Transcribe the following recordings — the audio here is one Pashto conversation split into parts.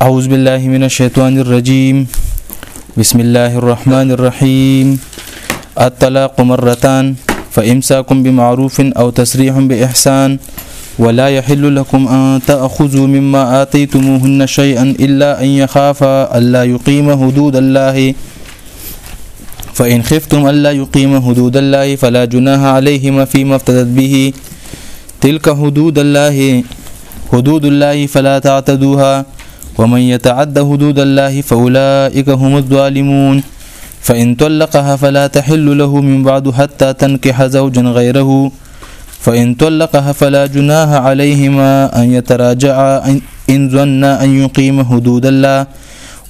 أعوذ بالله من الشيطان الرجيم بسم الله الرحمن الرحيم الطلاق مرتان فإمساكم بمعروف أو تسريح بإحسان ولا يحل لكم أن تأخذوا مما آتيتموهن شيئا إلا أن يخافا ألا يقيم حدود الله فإن خفتم ألا يقيم حدود الله فلا جناها عليهما فيما افتدت به تلك حدود الله حدود الله فلا تعتدوها ومن يتعد حدود الله فأولئك هم الظالمون فإن طلقها فلا تحل له من بعد حتى تنكح زوجا غيره فإن طلقها فلا جناها عليهما أن يتراجعا إن ظنا أن يقيم حدود الله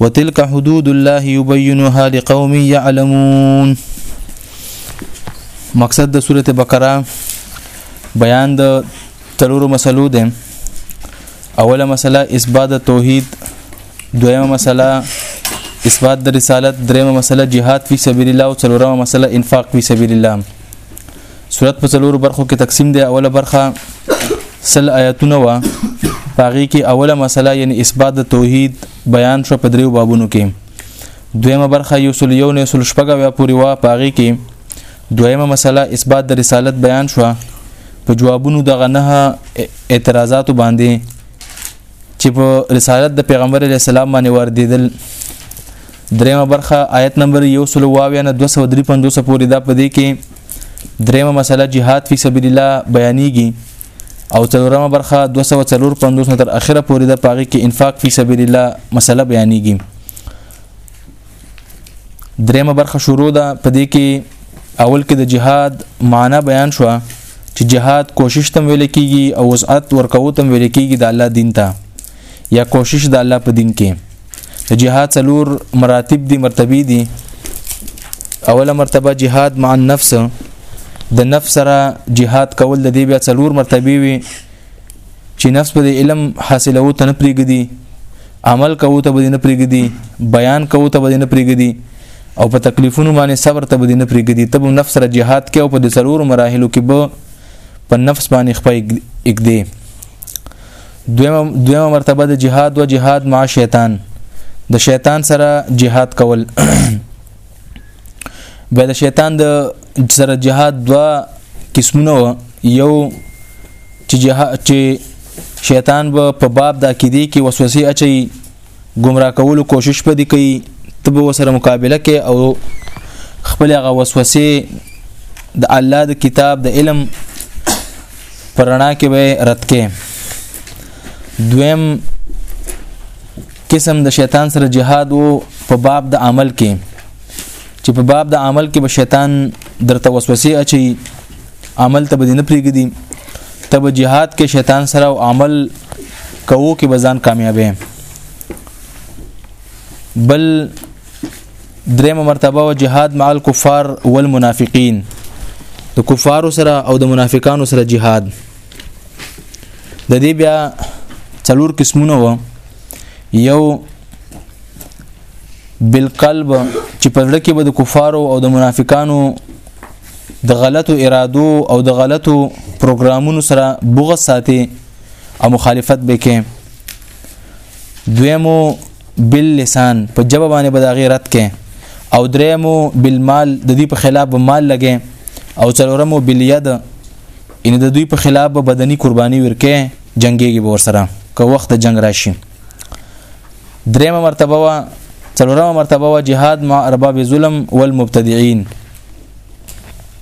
وتلك حدود الله يبينها لقوم يعلمون مقصد د سورته بقره بیان د تلورو مسلو ده اوله مسله اثبات د توحید دویمه مسله اثبات د رسالت دریمه مسله جهاد فی سبیل الله او څلورمه مسله انفاق فی سبیل الله صورت په څلورو برخو کې تقسیم ده اوله برخه سل آیاتونه وا پاغي کې اوله مسله یعنی اثبات د توحید بیان شو په دریو بابونو کې دویمه برخه یو سل یو نه سل شپږه پوری وا پاغي کې دویمه مسله اثبات د رسالت بیان شو په جوابونو دغه نه اعتراضات باندې چې په رسالت د پیغمبر علی السلام باندې وردیدل دریمه برخه آیت نمبر 122 نه 253 پورې دا پدې کې دریمه مسله جهاد فی سبیل الله بیانېږي او څلورمه برخه 245 تر اخره پورې د پاغي کې انفاق فی سبیل الله مسله بیانېږي دریمه برخه شروع ده په دې کې اول کې د جهاد معنی بیان شو چې جهاد کوشش تم ویل کیږي او وسعت ورکو تم ویل کیږي د الله دین ته یا کوشش د الله په دین کې د جهاد څلور مراتب دي مرتبه دي اوله مرتبه جهاد مع النفس د نفس سره جهاد کول د دې بیا څلور مرتبه وي چې نفس به د علم حاصلو ته نه پریږدي عمل کوو ته به نه پریږدي بیان کوو ته به نه پریږدي او په تکلیفونو باندې صبر ته به نه پریږدي ته به نفس سره جهاد کې او په د سرور مراحلو کې به په نفس باندې خپل اګدي دویمه دویمه مرتبه د جهاد او جهاد مع شیطان د شیطان سره جهاد کول بیا د شیطان د سره جهاد دوا قسمونه یو چې جهاد چې شیطان به په باب د عقیده کې وسوسه اچي گمراه کولو کوشش پدې کوي تب وسره مقابله کوي او خپل هغه وسوسه د الله د کتاب د علم پرانا کې به رد کې دویم قسم د شیطان سره جهاد وو په باب د عمل کې چې په باب د عمل کې به شیطان درته وسوسه اچي عمل ته بدینه پریږدي تب جهاد کې شیطان سره او عمل کوو کې بزان کامیابې بل درېمه مرتبه او جهاد مع الكفار والمنافقين د کفارو سره او د منافقانو سره جهاد د دې بیا څلور قسمونه و یو بالقلب چې په لړ کې به د کفارو او د منافقانو د غلطو ارادو او د غلطو پروګرامونو سره بغض ساتي او مخالفت به کې دویمو بل لسان په جواب باندې به د غیرت کې او دریمو بل مال د دې په خلاف به مال لګي او څلورمو بل ید یعنی د دوی په خلاف به بدني قرباني ورکه جنگيږي به ورسره که وخت د جنگ راشي دریمه مرتبه وا څلورمه مرتبه وا جهاد مع ارباب ظلم والمبتدعين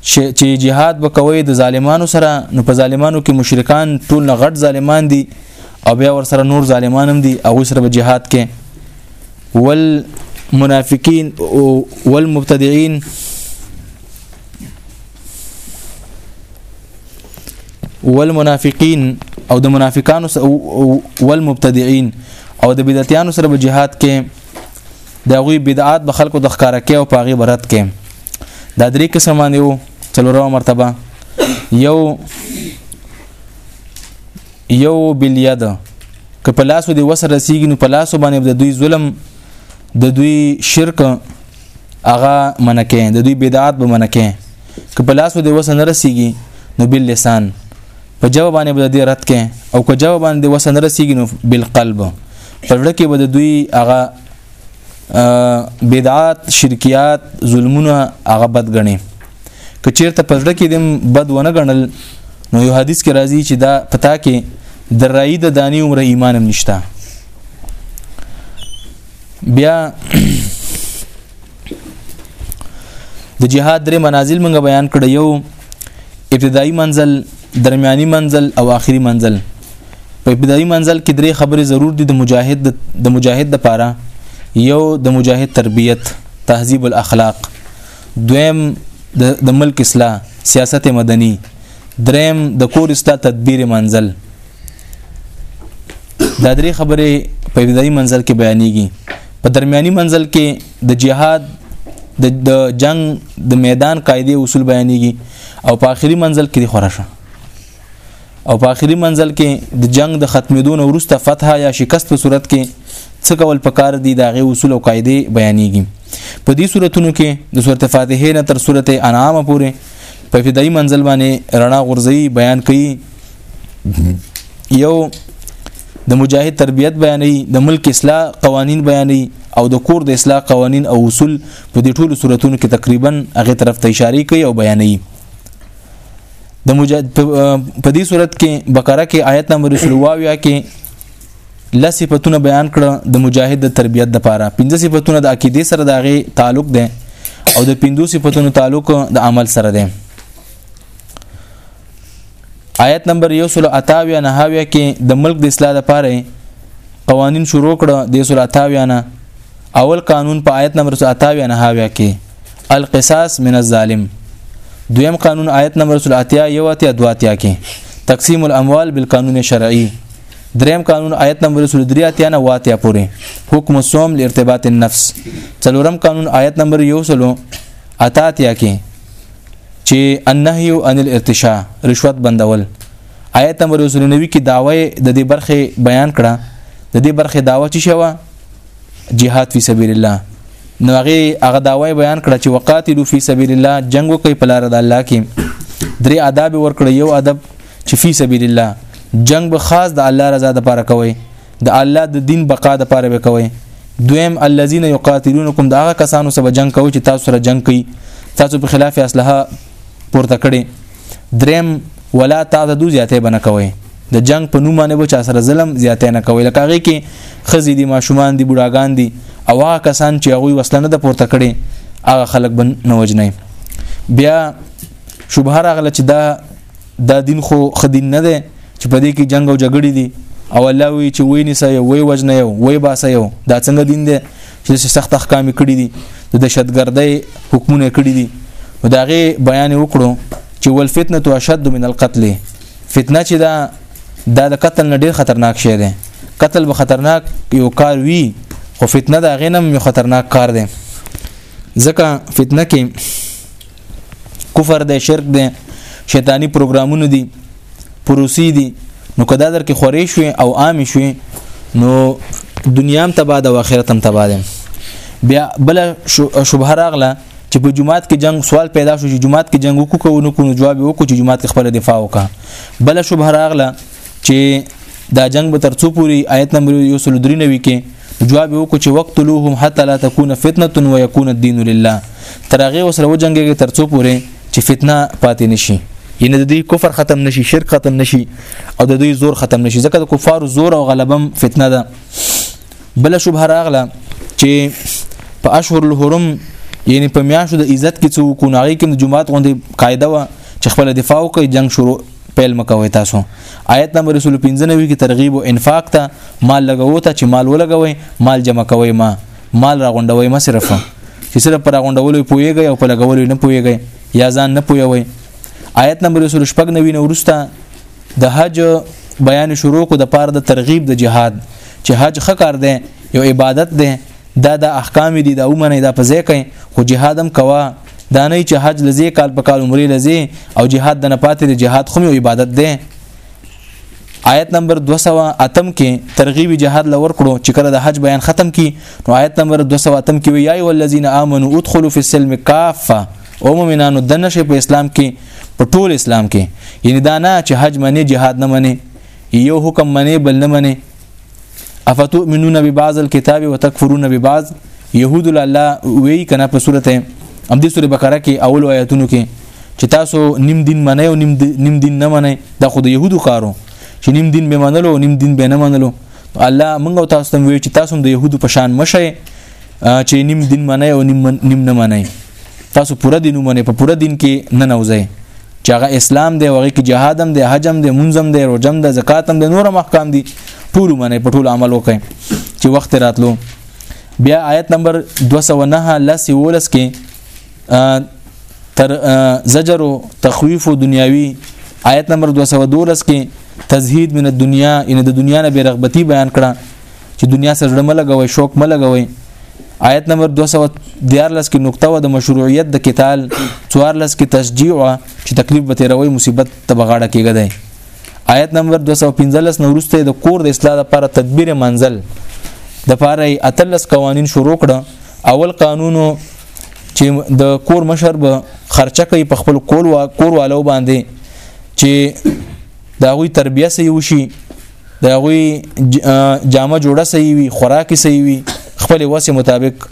چې جهاد به کوي د ظالمانو سره نو په ظالمانو کې مشرکان ټول نه غټ ظالمان دي او بیا ور سره نور ظالمان هم دي او سره به جهاد کې ول منافقین او والمبتدعين والمنافقین او د منافقانو والمبتدعين او د بدعتانو سره به jihad کې د غوی بدعات به خلکو د ښکارا کې او پاغي برت کې دا درې قسم باندې وو څلورمه مرتبه یو یو بالید که په لاسو دی وسره سیګنو په لاسو باندې د دوی ظلم د دوی شرک هغه منکه د دوی بدعات به منکه که په لاسو دی وسن رسیږي نو بل لسان په جواب باندې به دې رد کې او که جواب باندې وسن رسیږي نو بل قلب په لړ کې به د دوی هغه بدعات شرکیات ظلمونه هغه بد غني که چیرته په لړ کې دم بد ونه غنل نو یو حدیث کې راځي چې دا پتا کې د رای د دانی عمر ایمانم نشته بیا د جهاد درې منازل موږ بیان کړ یو ابتدایي منزل درمیاني منزل او آخري منزل په ابتدایي منزل کې درې خبرې ضرور دي د مجاهد د مجاهد د پاره یو د مجاهد تربیت تهذیب الاخلاق دویم د ملک اصلاح سیاست مدني دریم د کور اصلاح تدبیر منزل دا درې خبرې په ابتدایي منزل کې بیانېږي په درمیاني منزل کې د جهاد د د جنگ د میدان قاعده اصول بیانېږي او په آخري منزل کې خورا شو او په آخري منزل کې د جنگ د ختمېدو نه وروسته فتح یا شکست په صورت کې څه کول پکار دي د غي اصول او قاعده بیانېږي په دې صورتونو کې د سورته فاتحه نه تر سورته انعام پورې په ابتدایي منزل باندې رڼا غورځي بیان کوي یو د مجاهد تربیت بیانې د ملک اصلاح قوانین بیانې او د کور د اصلاح قوانین او اصول په دې ټولو صورتونو کې تقریبا هغه طرف ته اشاره کوي او بیانې د مجاهد په دې صورت کې بقره کې آیت نمبر 22 کې لس صفاتونه بیان کړه د مجاهد د تربیت د پاره پنځه صفاتونه د عقیده سره دغه تعلق ده او د پنځو صفاتونو تعلق د عمل سره ده آیت نمبر 128 نه هاویا کې د ملک د اصلاح لپاره قوانین شروع کړه د 128 نه اول قانون په آیت نمبر 128 نه هاویا کې القصاص من الظالم دویم قانون آیت نمبر 128 یو اتیا دو اتیا کې تقسیم الاموال بالقانون شرعي دریم قانون آیت نمبر 103 اتیا نه واتیا پورې حکم الصوم لارتباط النفس څلورم قانون آیت نمبر 1 سلو اتاتیا کې چې النهي عن الارتشاء رشوت بندول آیت نمبر 29 کې داوی د دې برخه بیان کړه د دې برخه داوا چې شوه جهاد فی سبیل الله نو هغه هغه داوی بیان کړه چې وقاتلو فی سبیل الله جنگ وکي په لار د الله کې درې آداب ورکړ یو ادب چې فی سبیل الله جنگ به خاص د الله رضا لپاره کوي د الله د دین بقا د پاره وکوي دویم الذين يقاتلونكم دا هغه کسانو سره جنگ کوي چې تاسو سره جنگ کوي تاسو په خلاف اسلحه پورته کړي دریم ولا تعتدو زیاته بنه کوي د جنگ په نوم باندې بچا سره ظلم زیاته نه کوي لکه هغه کې خزي دي ماشومان دي بډاګان دي او هغه کسان چې هغه وسله نه د پورته کړي هغه خلک بن نه وجنه بیا شوبه راغله چې دا دا دین خو خدین نه ده چې په دې کې جنگ او جګړې دي او الله وی چې وای نه سې وای وجنه یو وای با سې یو دا څنګه دین دی چې سخت احکام کړی دي د دهشتګردۍ حکمونه کړی دي نو داغه بیان وکړو چې ول فتنه تو اشد من القتل فتنه چې دا دا د قتل نه ډیر خطرناک شی دی قتل به خطرناک یو کار وی خو فتنه دا غینم یو خطرناک کار دی ځکه فتنه کې کفر دی شرک دی شیطانی پروګرامونه دي پروسی دي نو کدا در کې خورې شوې او عام شوې نو دنیا هم تباہ ده او آخرت هم تباہ ده بیا بل شبهه راغله چې په جماعت کې جنگ سوال پیدا شو چې جماعت کې جنگ وکړو کو نو کو جواب وکړو چې جماعت خپل دفاع وکړه بل شبهه راغله چې دا جنگ به ترڅو پوری آیت نمبر 193 کې جواب وکړو چې وقتلوهم حتى لا تكون فتنه ويكون الدين لله ترغه وسره وجنګيږي ترڅو پورې چې فتنه پاتې نشي ینه د دوی کفر ختم نشي شرک ختم نشي او د دوی زور ختم نشي ځکه د کفارو زور او غلبم فتنه ده بل شوبه راغله چې په اشهر الحرم یعنی په میاشو د عزت کې څو کو ناغي کې د جمعات غوندې قاعده و چې خپل دفاع کوي جنگ شروع پیل مکوي تاسو آیت نمبر 295 کې ترغیب او انفاق ته مال لګوو ته چې مال ولګوي مال جمع کوي ما مال راغونډوي ما صرف چې صرف پر راغونډولو پويږي او په لګولو نه پويږي یا ځان نه پويوي آیت نمبر 295 نو ورسته د حج بیان شروع کو د پاره د ترغیب د جهاد چې حج خکار دی یو عبادت دی دا د احکام دي دا ومنه دا په ځای کوي خو جهادم کوا دا نه چې حج لزی کال په کال عمره لزی او جهاد د نه پاتې د جهاد خو عبادت دی آیت نمبر 200 اتم کې ترغیب جهاد لور کړو چې کله د حج بیان ختم کی نو آیت نمبر 200 اتم کې وی ای ولذین آمنو ادخلوا فی السلم کافه او مؤمنانو د نشه په اسلام کې په ټول اسلام کې یعنی دا نه چې حج منی جهاد نه منی یو حکم منی بل نه منی افتؤمنون ببعض الكتاب وتكفرون ببعض يهود الله وی کنه په سورته ام دې سورې بقره کې اول آیاتونو کې چې تاسو نیم دین منئ او نیم نیم دین نه منئ دا خو د يهودو کارو چې نیم دین به منلو او نیم دین به نه منلو الله موږ تاسو ته وی چې تاسو د يهودو په شان مشه چې نیم دین منئ او نیم نیم نه منئ تاسو پوره دین ومنه په پوره دین کې نه نوځي چې هغه اسلام دی هغه کې جهاد هم دی حج هم دی منځ هم دی روزه هم دی زکات هم دی نور محکام دي ټول منه په ټول عمل وکړي چې وخت راتلو بیا آیت نمبر 209 لس ولس کې تر زجر او تخویف دنیاوی آیت نمبر 212 کې تزهید من الدنیا ان د دنیا نه بیرغبتی بیان کړه چې دنیا سره زړه ملګوي شوق ملګوي آیت نمبر 214 کې نقطه و د مشروعیت د قتال 14 کې تشجیع و چې تکلیف به تیروي مصیبت ته بغاړه کېږي آیت نمبر 215 نو ورسته د کور د اصلاح لپاره تدبیر منزل د لپاره اتلس قوانین شروع کړه اول قانونو چې د کور مشر به خرچه کوي په خپل کول وا کور والو باندې چې د هغوی تربیه صحیح وشي د هغوی جامه جوړه صحیح وي خوراکي صحیح وي خپل وسه مطابق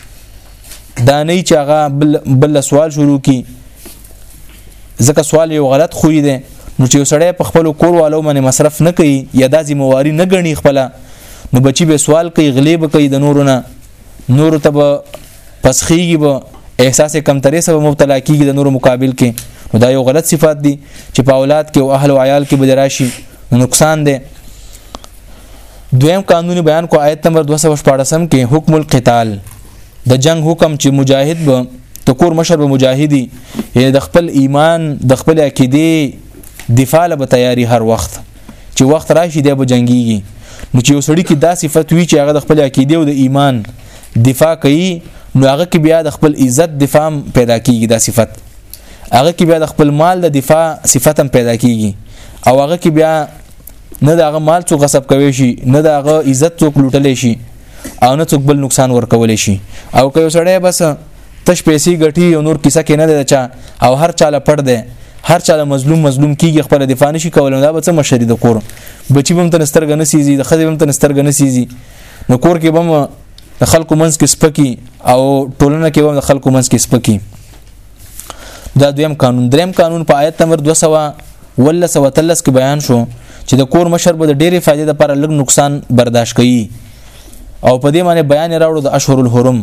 دا نه چې هغه بل بل سوال شروع کی ځکه سوال یو غلط خوې دی نو چې سړی په خپل کور والو باندې مصرف نه کوي یا د ذمہواری نه غني خپل نو بچي به سوال کوي غلیب کوي د نورونه نور ته پس خيږي به احساس کمتري سبب مبتلا کیږي د نور مقابل کې نو دا یو غلط صفات دي چې په اولاد کې او اهل او عیال کې به راشي نقصان دی دویم قانوني بیان کو آیت نمبر 214 کې حکم القتال د جنگ حکم چې مجاهد به د کور مشر به مجاهدي یعنی د خپل ایمان د خپل عقیده دفاع له تیاری هر وخت چې وخت راشي دی به جنگيږي نو چې یو سړی کې دا صفت وي چې هغه د خپل عقیده او د ایمان دفاع کوي نو هغه کې بیا د خپل عزت دفاع پیدا کیږي دا صفت هغه کې بیا د خپل مال د دفاع صفت هم پیدا کیږي او هغه کې بیا نه د هغه مال څوک غصب کوي شي نه د هغه عزت څوک لوټلی شي او نه څوک بل نقصان ورکول شي او که یو سړی بس تش پیسې ګټي او نور کیسه کې نه ده چا او هر چاله پړ دی هر چاله مظلوم مظلوم کیږي خپل دفاع نشي کولای دا به څه مشری د کور بچی بم تنستر غنسیږي د خځې بم تنستر غنسیږي نو کور کې بم د خلکو منځ کې سپکی او ټولنه کې بم د خلکو منځ کې سپکی دا دویم قانون دریم قانون په آیت نمبر 200 ولا سوتلس کې بیان شو چې د کور مشر به د ډېری فائدې لپاره لږ نقصان برداشت کوي او په دې معنی بیان راوړو د اشهر الحرم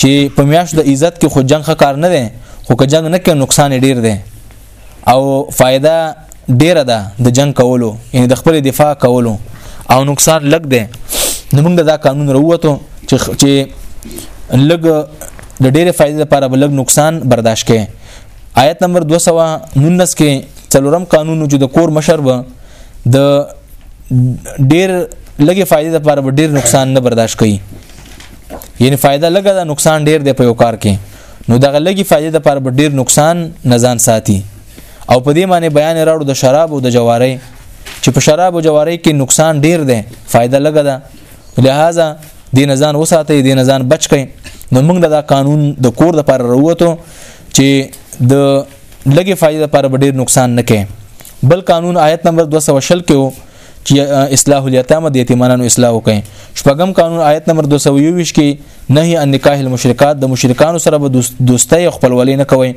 چې په میاشت د عزت کې خو جنگ ښه کار نه دی خو که جنگ نه کې نقصان ډیر دی او فائدہ ډیره ده د جنگ کولو یعنی د خپل دفاع کولو او نقصان لګ دی نو موږ دا قانون وروته چې چې لګ د ډېرې فائدې لپاره بلګ نقصان برداشت کړي آیت نمبر 219 کې څلورم قانون چې د کور مشر و د ډېر لګې فائدې لپاره ډېر نقصان نه برداشت کړي یعنی فائدہ لګا دا نقصان ډېر دی په یو کار کې نو دغه لګي فائدې د پر ډیر نقصان نه ځان ساتي او په دې معنی بیان راوړو د شراب او د جواري چې په شراب او جواري کې نقصان ډیر دی فائدہ لګه ده لہذا دین ځان وساتي دین ځان بچ کړي نو موږ دا قانون د کور د پر وروته چې د لګي فائدې لپاره ډیر نقصان نه کوي بل قانون آیت نمبر 220 کې وو چې اصلاح الیتام د یتیمانو اصلاح وکړي شپږم قانون آیت نمبر 220 کې نهي ان نکاح المشرکات د مشرکانو سره به دوستۍ خپلولې نه کوي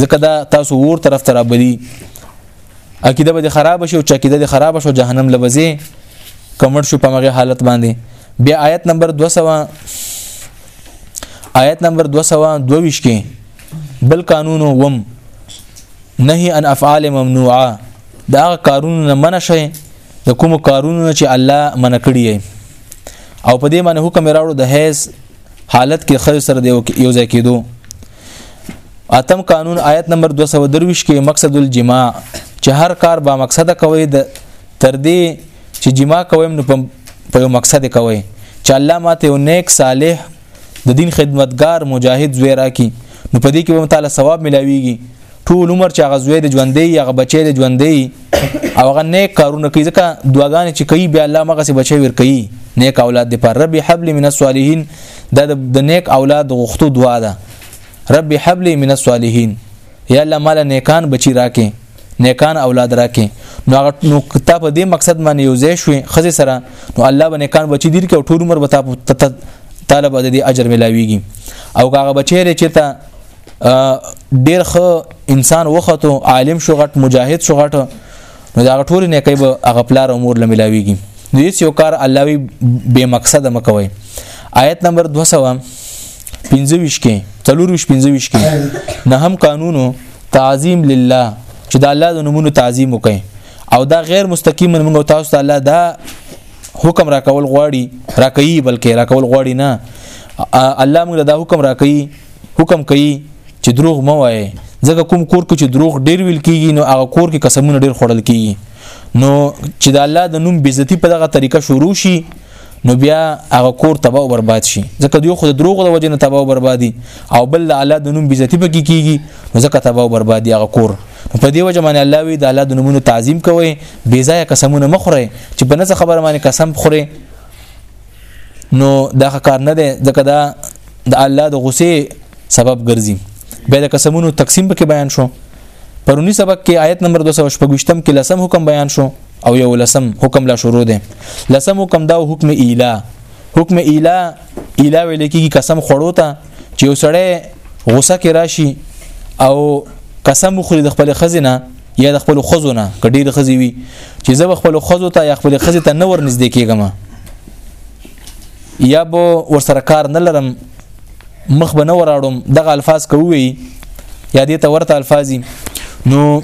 ځکه دا تاسو ور طرف ته رابلی عقیده به خراب شي او چې عقیده خراب شو جهنم لبزي کمر شو په مغه حالت باندې بیا آیت نمبر 200 آیت نمبر 222 کې بل قانون وم نهي ان افعال ممنوعه دا کارونه منع شي د کوم کارونو چې الله منع کړی او په دې باندې حکم راوړو د حیز حالت کې خیر سره دی یو ځای کېدو اتم قانون آیت نمبر 223 کې مقصد الجماع چې هر کار با مقصد کوي د تر دې چې جماع کوي نو په یو مقصد کوي چې الله ماته یو نیک صالح د دین خدمتګار مجاهد زوی راکی نو په دې کې به تعالی ثواب ملاويږي ټول عمر چې هغه زوی د ژوندې هغه بچی د ژوندې او هغه نیک کارونه کوي ځکه دعاګانې چې کوي بیا الله مغه سي بچي ور کوي نیک اولاد دی پر ربي حبل من الصالحین دا د نیک اولاد غوښتو دعا ده ربي حبل من الصالحین یا الله مال نیکان بچی راکې نیکان اولاد راکې نو هغه نو کتاب په دې مقصد باندې یو ځای شوې خزه سره نو الله به نیکان بچی دیر کې ټول عمر به طالب د دې اجر ملاويږي او هغه بچی لري چې ته ډیر خو انسان وختو عالم شو غټ مجاهد شو غټ نو دا ټول نه کوي به هغه پلار امور لملاويږي نو هیڅ یو کار الله وی به مقصد مکوي آیت نمبر 200 25 کې 24 25 کې نه هم قانونو تعظیم لله چې د الله د نومونو تعظیم وکړي او دا غیر مستقیم موږ تاسو ته الله دا حکم را کول غواړي را کوي بلکې را کول غواړي نه الله موږ دا حکم را کوي حکم کوي چې دروغ مه وایي ځکه کوم کور کې چې دروغ ډیر ویل کیږي نو هغه کور کې قسمونه ډیر خوړل کیږي نو چې د الله د نوم بیزتی په دغه طریقه شروع شي نو بیا هغه کور تباہ او برباد شي ځکه دوی خو د دروغ د وجې نه تباہ او بربادي او بل الله د نوم بیزتی پکې کیږي نو ځکه تباہ او بربادي هغه کور نو په دې وجه باندې الله وی د الله د نومونو تعظیم کوي بې ځای قسمونه مخره چې په نس خبره باندې قسم خوري نو دا کار نه دی ځکه دا د الله د غصې سبب ګرځي بیا د قسمونو تقسیم پکې بیان شو پرونی سبق کې آیت نمبر 225 کې لسم حکم بیان شو او یو لسم حکم لا شروع دی لسم حکم دا حکم ایلا حکم ایلا ایلا ویل کېږي قسم خړو ته چې وسړی غوسه کې راشي او قسم خوري د خپل خزینه یا د خپل خزونه کډې د خزي وي چې زه خپل خزو ته یا خپل خزي ته نور نږدې کېږم یا به ورسره کار نه لرم مخ به نه وراړم دغه الفاظ کوي یا دې ته ورته الفاظي نو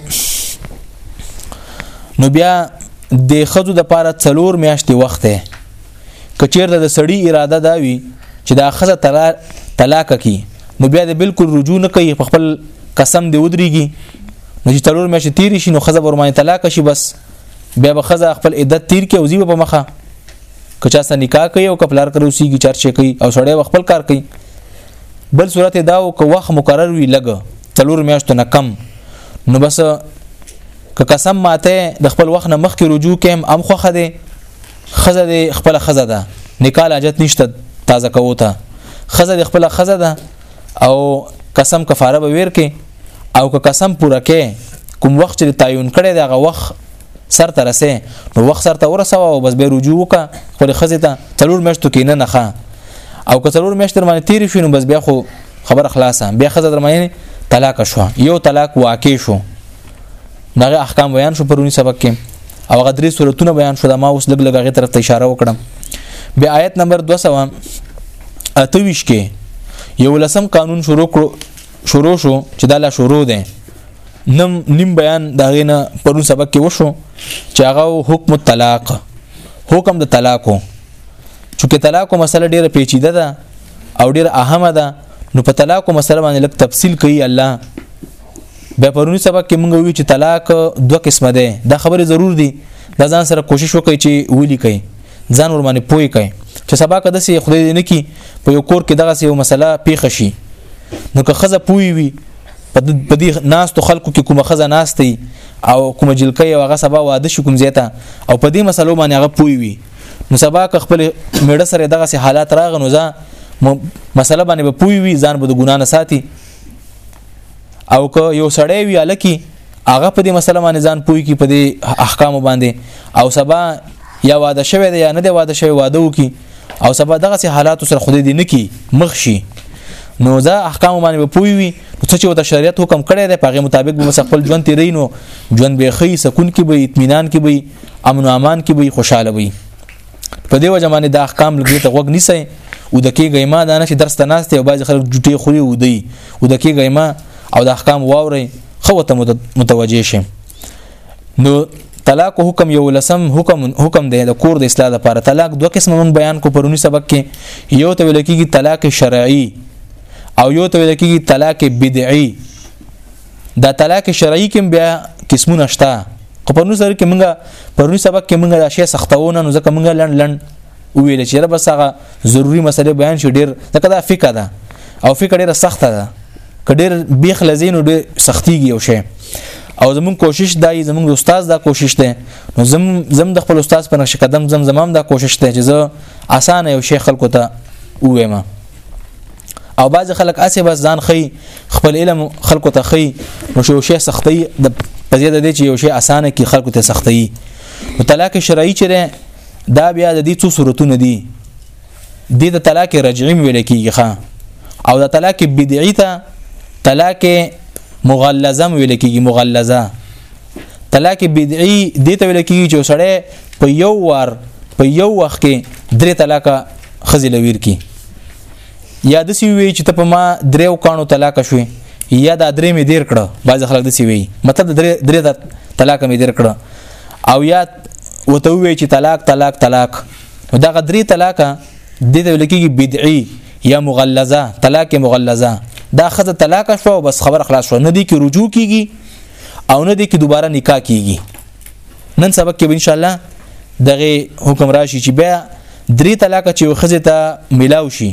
نو بیا د خزو د پاره څلور میاشتې وخت دی کچیرته د سړی اراده دا وي چې دا خزه طلاق طلاق کی نو بیا د بالکل رجوع نه کوي په خپل قسم دی ودرېږي نو چې څلور میاشتې تیر شي نو خزه ورمانه طلاق شي بس بیا به خزه خپل عدت تیر کې او زیبه په مخه که چا سره نکاح کوي او کپلار کرو سیږي چرچه کوي او سړی خپل کار کوي بل صورت دا او که وخت مقرر وي لګ تلور میاشتو نه کم نو بس که قسم ماته د خپل وخت نه مخکې رجوع کم ام خوخه ده خزه ده خپل خزه ده نکاح اجت نشته تازه کوته خزه د خپل خزه ده او قسم کفاره به ور کې او که قسم پوره کې کوم وخت چې تعین کړي دا غ وخت سر ته رسې نو وخت سر ته ورسوه او بس به رجوع وکړه خپل خزه ته تلور مشتو کې نه نخا او که تلور مشت در باندې تیر شینو بس بیا خو خبر خلاصه بیا خزه در باندې طلاق شو یو طلاق واقع شو دغه احکام بیان شو پرونی سبق کې او هغه درې صورتونه بیان شو دا ما اوس لګ لګ هغه طرف ته اشاره وکړم به آیت نمبر 200 اتويش کې یو لسم قانون شروع کړو شروع شو چې دا لا شروع ده نم نیم بیان دا غینه پرون سبق کې وشو چې هغه حکم الطلاق حکم د طلاق چونکه طلاق مسله ډیره پیچیده ده او ډیره اهمه ده نو په طلاق مسله باندې لږ تفصیل کوي الله بیا پرونی سبق کې موږ وی چې طلاق دوه قسمه ده دا خبره ضرور دي دا ځان سره کوشش وکړي چې ولي کوي ځان ور باندې پوي کوي چې سبا کده سي خدای دې نه کی په یو کور کې دغه سي یو مسله پیښ شي نو که خزه پوي وي په دې ناستو خلکو کې کومه خزه ناستي او کومه جلکه یو هغه سبا واده شو کوم زیته او په دې مسلو باندې هغه پوي وي نو سبا که خپل میړه سره دغه سه حالات راغنو ځا مسله باندې به پوي وي ځان به د ګنا نه ساتي او که یو سړی وي الکی هغه په دې مسله باندې ځان پوي کی په دې احکام باندې او سبا یا واده شوی دی یا نه دی واده شوی واده وکي او سبا دغه سي حالات سره خدای دې نکی مخ شي نو دا احکام باندې پوي وي څه چې وته شریعت حکم کړی دی په هغه مطابق به خپل ژوند تیرې نو ژوند به خي سکون کې به اطمینان کې به امن او امان کې به خوشاله وي په دې وجه باندې دا احکام لګي ته وګ نیسي او د کېږي ما دا نه چې درس ته ناشته او باز خلک جټي خوري او دی او د کېږي ما او د احکام واوري خو ته متوجه شي نو طلاق حکم یو لسم حکم حکم دی د کور د اصلاح لپاره طلاق دوه قسمه مون بیان کو پرونی سبق کې یو ته ویل کېږي طلاق شرعي او یو ته ویل کېږي طلاق بدعي دا طلاق شرعي کې بیا قسمونه شته خو په نوسر کې مونږه پرونی سبق کې مونږه دا شی سختونه نو ځکه مونږه لند لند ویل چې را بس هغه ضروری مسله بیان شي ډیر ځکه دا فقہ ده او فقہ ډیره سخته ده کډیر بیخ لزین ډیر سختیږي او شی او زمون کوشش دای زمون استاد دا کوشش ده نو زم زم د خپل استاد په نقش قدم زم زمام دا کوشش ده چې زه اسانه یو شیخ خلکو ته ووایم او بعض خلک اسې بس ځان خي خپل علم خلکو ته خي او شو شي سختي د پزې د دې چې یو شی اسانه کې خلکو ته سختي او طلاق شرعي چره دا بیا د دې څو صورتونه دي د دې طلاق رجعي ویل کیږي ښا او د طلاق بدعي ته طلاق مغلظه ویل کیږي مغلظه طلاق بدعي د ته ویل کیږي چې سړی په یو وار په یو وخت کې درې طلاق خزي لویر کی یا د سی وی چې ته په ما دریو کانو طلاق شوې یا دا درې می دیر کړه بعض خلک د سی وی مطلب درې درې دا طلاق می دیر کړه او یا وته وی چې طلاق طلاق طلاق دا غدری طلاق د دې لکېږي بدعي یا مغلظه طلاق مغلظه دا خزه طلاق شو بس خبر خلاص شو نه دی کې رجوع کیږي او نه دی کې دوباره نکاح کیږي نن سبق کې ان شاء الله دغه حکم راشي چې بیا درې طلاق چې خزه ته ملاو شي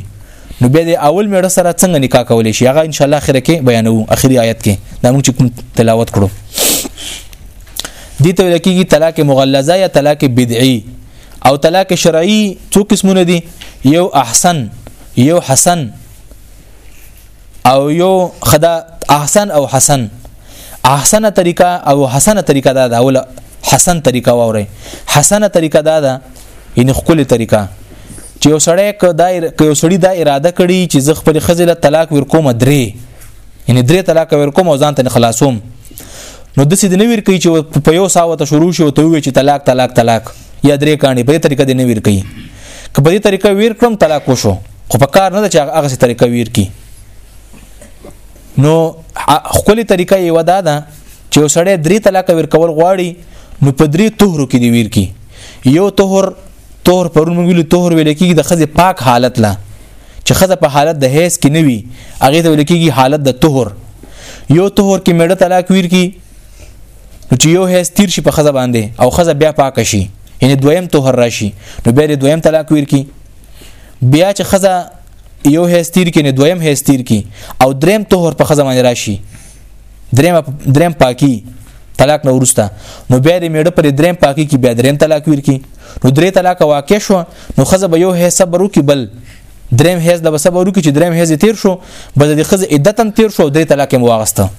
نو بیا د اول میړه سره څنګه نکاح کولای شي هغه ان شاء الله اخر کې بیانو اخري آیت کې دا موږ چې تلاوت کړو دي ته لکېږي طلاق مغلظه یا طلاق بدعي او طلاق شرعي څو قسمونه دي یو احسن یو حسن او یو خدا احسن او حسن احسنه طریقه او حسنه طریقه دا ده اول حسن طریقه وره حسنه طریقه دا ده یعنی خپل طریقه چې یو سړی کدا یو سړی دا اراده کړي چې زه خپل خزله طلاق ورکوم درې یعنی درې طلاق ورکوم او ځان ته خلاصوم نو د سې د نویر کوي چې په یو ساوته شروع شي او ته وی چې طلاق طلاق طلاق یا درې کاني په طریقه د نویر کوي که په دې طریقه ویر کړم طلاق وشو خو په کار نه ده چې هغه سي طریقه ویر کی نو خپل طریقه یو ده ده چې وسړی درې طلاق ور کول غواړي نو په درې طهرو کې دی ویر کی یو طهر طهر پرون موږ ویل طهر ویل کېږي د خزه پاک حالت لا چې خزه په حالت د هیڅ کې نه وي هغه ته ویل کېږي حالت د طهر یو طهر کې میړه طلاق ویر کی چې یو هیڅ تیر شي په خزه باندې او خزه بیا پاک شي یعنی دویم طهر راشي نو بیا دویم طلاق ویر کی بیا چې خزه یو هیڅ تیر کې نه دویم هیڅ تیر کې او دریم طهر په خزه باندې راشي دریم دریم پاکي طلاق نه ورسته نو بیا د میړه پر دریم پاکي کې بیا دریم طلاق ورکی نو درې طلاق واقع شو نو خزه به یو هیڅ صبر وکي بل دریم هیز د بسبه ورو کې چې دریم هیز تیر شو بل د خزه عدت هم تیر شو درې طلاق هم واغسته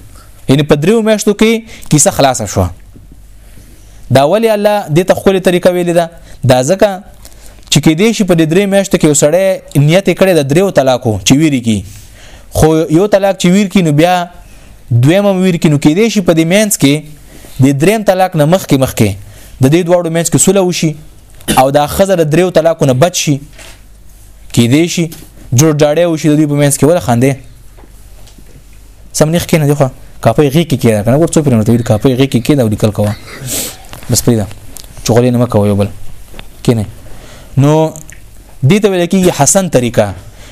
یعنی په دریو میاشتو کې کیسه خلاصه شوه دا ولی الله دې ته خپل طریقه ویل ده دا ځکه چې کې دې شي په دې درې میاشتو کې وسړې نیت کړي د دریو طلاقو چې ویری کی خو یو طلاق چې ویر کی نو بیا دویم ویر کی نو کې دې شي په دې مینس کې د دریم طلاق نه مخ کې مخ کې د دې دواړو مینس کې سوله وشي او دا خزه د دریو طلاقو نه بچ شي کې دې شي جوړ جاړې وشي د دې په مینس کې ول خاندې سم نه ښکینه دی خو کاپي غي کې کېده کنه ورڅو پرې ورته کاپي غي کې کېده او لیکل کوه بس پرې دا چغلې نه مکو یو بل کینه نو دې ته ویل کېږي حسن طریقه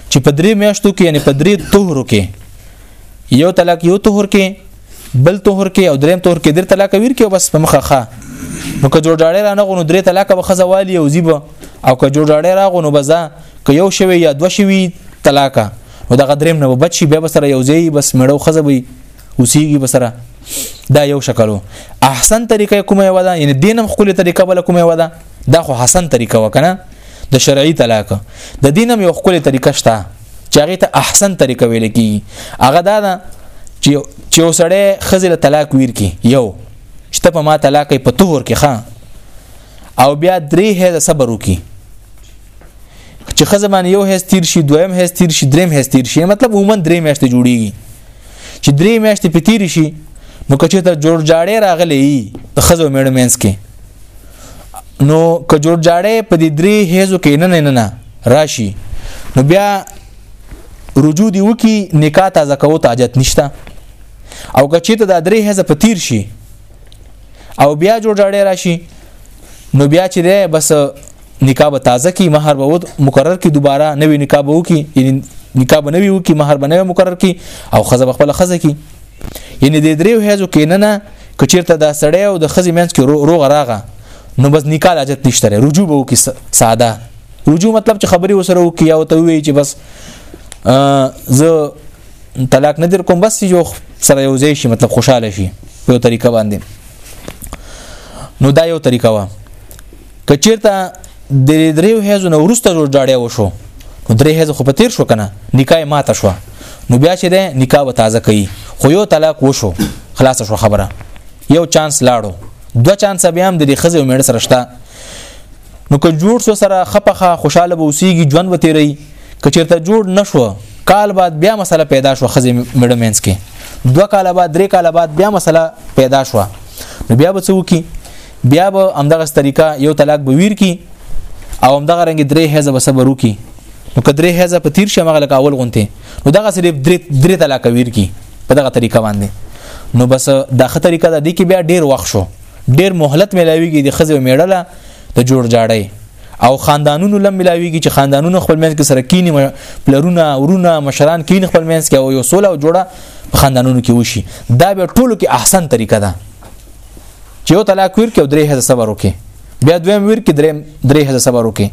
چې په درې میاشتو کې یعنی په درې طهرو کې یو طلاق یو طهر کې بل طهر کې او دریم طهر کې درې طلاق ویر کې بس په مخه ښه نو که جوړاړې را نه غونو درې طلاق به خزه والی او زیبه او که جوړاړې را غونو بزا که یو شوی یا دو شوی طلاقه نو دغه دریم نه بچي به سره یو ځای بس مړو خزه وي اوسېږي به سره دا یو شکلو احسن طریقه کومه یو ده یعنی دینم خپل طریقه بل کومه یو ده دا خو حسن طریقه وکنه د شرعي طلاق د دینم یو خپل طریقه شته چې هغه ته احسن طریقه ویل کی هغه دا ده چې چې وسړی خزل طلاق ویر کی یو شته په ما طلاق په تور کې خان او بیا درې هه صبر وکي چې خزه باندې یو هیڅ تیر شي دویم هیڅ تیر شي دریم هیڅ تیر شي مطلب عموما درې میاشتې جوړیږي چې درې میاشتې په تیر شي نو کچې ته جوړ جاړې راغلي د خزه میړ مینس کې نو که جوړ جاړې په دې درې هیزو کې نه نه نه راشي نو بیا رجوع دی وکي نکاح تازه کوو ته حاجت نشته او که چېته دا درې هزه په تیر شي او بیا جوړ جاړې راشي نو بیا چې ده بس نکاح به تازه کی مہر به ود مقرر کی دوباره نوې نکاح به وکي یعنی نکاح به نوې وکي مہر به نوې مقرر کی او خزه خپل خزه کی یعنی د دریو هیزو کې نه نه کچیرته دا سړی او د خزې مینس کې روغ راغه نو بس نکاح لاجت نشته رجوع به وکي ساده رجوع مطلب چې خبري وسره وکي او ته وی چې بس زه طلاق نه در کوم بس یو سره یو ځای شي مطلب خوشاله شي په طریقه باندې نو دا یو طریقه وه که چیرته د دریو هیزو نو ورسته جوړ جاړیا وشو نو درې هیزه خو په تیر شو کنه نکاح ماته شو نو بیا چې ده نکاح و تازه کوي خو یو طلاق وشو خلاص شو خبره یو چانس لاړو دو چانس بیا هم د خزه میړ سره شته نو که جوړ سو سره خپخه خوشاله به اوسېږي ژوند و تیری که چیرته جوړ نشو کال بعد بیا مسله پیدا شو خزه میړ مینس کې دو کال بعد درې کال بعد بیا مسله پیدا شو نو بیا به څه وکي بیا به همدغه طریقه یو طلاق به ویر کی او همدغه رنګ درې هزه به صبر وکي نو کدرې هزه په تیر شمه غل کاول غونته نو دغه صرف درې درې طلاق ویر کی په دغه طریقه باندې نو بس دغه طریقه د دې کې بیا ډیر وخت شو ډیر مهلت ملاویږي د خزه میړله د جوړ جاړی او خاندانونو لم ملاویږي چې خاندانونو خپل منځ کې سره کینی پلرونه ورونه مشران کینی خپل منځ کې او یو سوله او جوړه په خاندانونو کې وشي دا به ټولو کې احسن طریقه ده چې یو طلاق ورکې او درې هزه صبر وکې بیا دویم ورکې درې درې هزه صبر وکې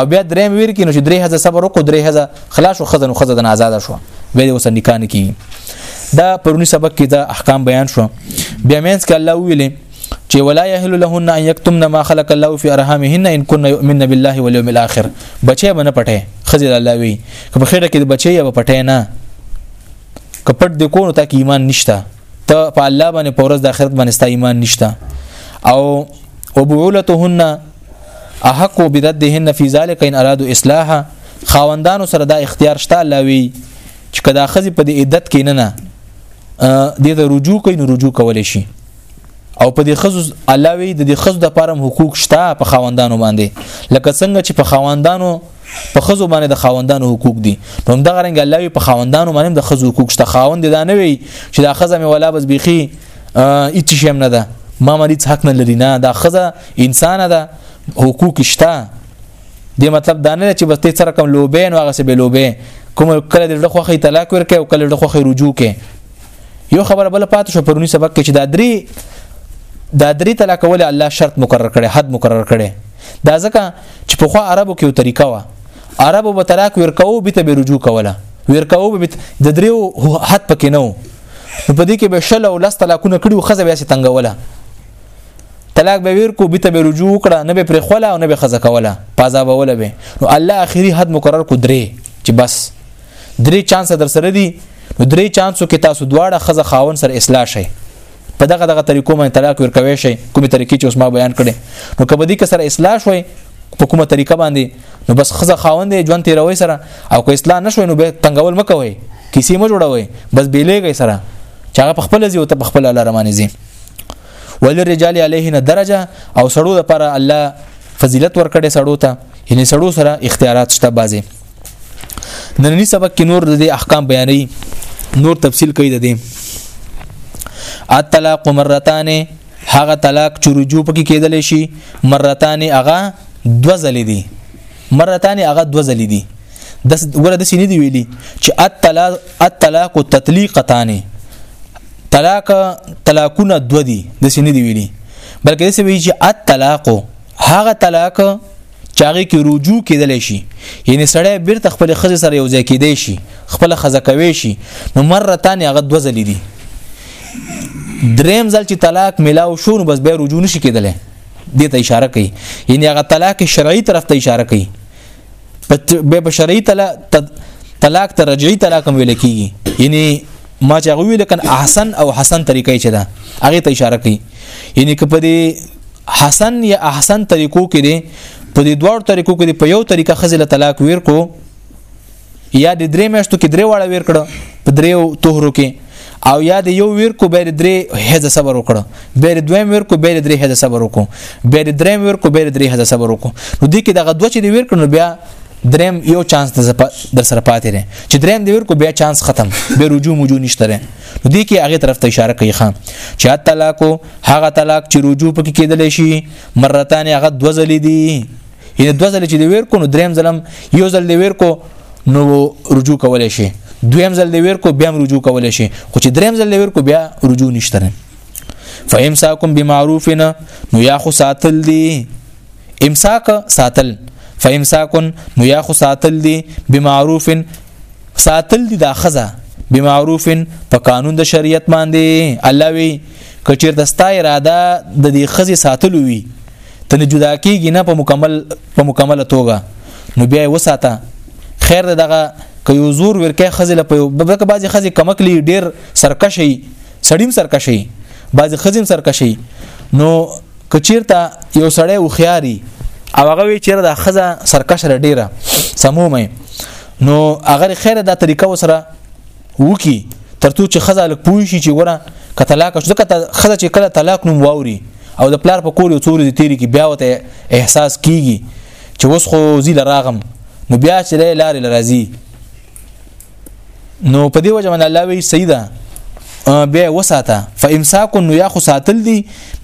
او بیا دریم ورکې نو چې درې هزه صبر وکړو درې هزه خلاص او خزن خزه د آزاد شو بیا اوس نکاح نه کیږي دا پرونی سبق کې دا احکام بیان شو بیا مینس کې الله ویلې چې ولا يهل لهن ان يكتمن ما خلق الله في ارحامهن ان كن يؤمن بالله واليوم الاخر بچي باندې پټه خزي الله وي که په خیره کې بچي یا پټه نه کپټ د کو نو تا کې ایمان نشته ته په الله باندې په ورځ د آخرت باندې ستا ایمان نشته او وبعولتهن احق بردهن فی ذلک ان ارادو اصلاحا خاوندانو سره دا اختیار شته الله وی چې کدا خزي په دې عدت کې نه نه دې ته رجوع کوي نو رجوع کول شي او په دې خزو الله وی د دې خزو د پاره حقوق شته په خاوندانو باندې لکه څنګه چې په خاوندانو په خزو باندې د خاوندانو حقوق دي نو هم دغه رنګ الله په خاوندانو باندې د خزو حقوق شته خاوند دا نه وي چې دا خزه مې ولا بس بيخي هیڅ شي نه ده ما مریض حق نه لري نه دا خزه انسان ده حقوق شته د مطلب دا نه چې بس ته سره کوم لوبین واغه سه به لوبه کوم کله د خوخه طلاق ورکې او کله د خوخه رجوع کې یو خبره بل پات شو پرونی سبق کې چې دا درې دا درې طلاق ول الله شرط مقرر کړي حد مقرر کړي دا ځکه چې په خو عربو کې یو طریقه و عربو به طلاق ورکاو به ته به رجوع کوله ورکاو به د دریو حد پکې نه وو په دې کې به شل او لس طلاقونه کړي او خزه بیا سي تنگوله طلاق به ورکو به ته به رجوع کړه نه به پر خوله او نه به خزه کوله پازا به ولا به نو الله اخیری حد مقرر کو درې چې بس درې چانس در سره دي نو درې چانسو کې تاسو دواړه خزه خاون سره اصلاح شي په دغه دغه طریقو باندې طلاق ورکوي شي کومې طریقې چې اوس ما بیان کړي نو کبه دې کسر اصلاح شوي په کومه طریقه باندې نو بس خزه خاوند ژوند تیروي سره او که اصلاح نشوي نو به تنگول مکوي کیسې مو جوړوي بس بیلېږي سره چې هغه په خپل ځي او ته په خپل لار باندې ځي ولرجال علیهن درجه او سړو لپاره الله فضیلت ورکړي سړو ته یعنی سړو سره اختیارات شته بازي نننی سبق کې نور د احکام بیانوي نور تفصیل کوي د دې الطلاق مرتان هغه طلاق چې رجوع پکې کېدل شي مرتان هغه دو ځلې دي مرتان هغه دو ځلې دي د ګوره د سینې دی ویلي چې الطلاق الطلاق تطلیقتان طلاق طلاقونه دو دي د سینې دی ویلي بلکې د سوي چې الطلاق هغه طلاق چاغي کې رجوع کېدلی شي یعنی سړی بیرته خپل خزه سره یو ځای کېدی شي خپل خزه کوي شي نو مرتان هغه دوه ځلې دي دریم ځل چې طلاق ملاو شو نو بس بیا رجوع نشي کېدلی دې ته اشاره کوي یعنی هغه طلاق شرعي طرف ته اشاره کوي به په شرعي طلاق ته رجعي طلاق هم ویل کېږي یعنی ما چې هغه ویل کن احسن او حسن طریقې چې ده هغه ته اشاره کوي یعنی که په دې حسن یا احسن طریقو کې دي په دې دوه طریقو کې په یو طریقه خزل طلاق ویر کو یا د درې میاشتو کې درې واړه ویر کړه په دریو طهرو کې او یا د یو ویر کو بیر درې هیز صبر وکړه بیر دویم ویر کو بیر درې هیز صبر وکړه بیر دریم ویر کو بیر درې هیز صبر وکړه نو دې کې دغه دوه چې دی ویر کړو بیا دریم یو چانس در سره پاتې دی چې دریم دی ویر کو بیا چانس ختم بیا رجوع موجود نشته نو دې کې هغه طرف ته اشاره کوي خان چې طلاق هغه طلاق چې رجوع پکې کېدل شي مرتان هغه دوه ځلې دي یعنی دوه ځلې چې د ویر کو نو دریم ځلم یو ځل د ویر کو نو رجوع کولای شي دویم ځل د ویر کو بیا رجوع کولای شي خو چې دریم ځل د ویر کو بیا رجوع نشته فامساکم بمعروف نو یا خو ساتل دي امساک ساتل فامساکن نو یا خو ساتل دي بمعروف ساتل دي دا خزه بمعروف په قانون د شریعت باندې الله وی کچیر د ستا اراده د دې خزه ساتلو وی ته نه جدا کیږي نه په مکمل په مکمله توګه نو بیا وساته خیر دغه که یو زور ورکه خزه له په بلکې بعضی خزه کمکلی ډیر سرکشي سړیم سرکشي بعضی خزم سرکشي نو کچیرته یو سړی او خياري او هغه وی چیرته د خزه سرکشه ډیره سمومه نو هغه خیره د طریقه وسره وکی ترڅو چې خزه لک پوي شي چې ګوره که طلاق شو ځکه خزه چې کله طلاق نوم واوري او د پلار په کور یو څوري تیری کې بیا وته احساس کیږي چې اوس خو زی لراغم نو بیا چې لارې لرازي نو په دې وجه باندې الله وی سیدا بیا وساته فامساک نو یا خو ساتل دي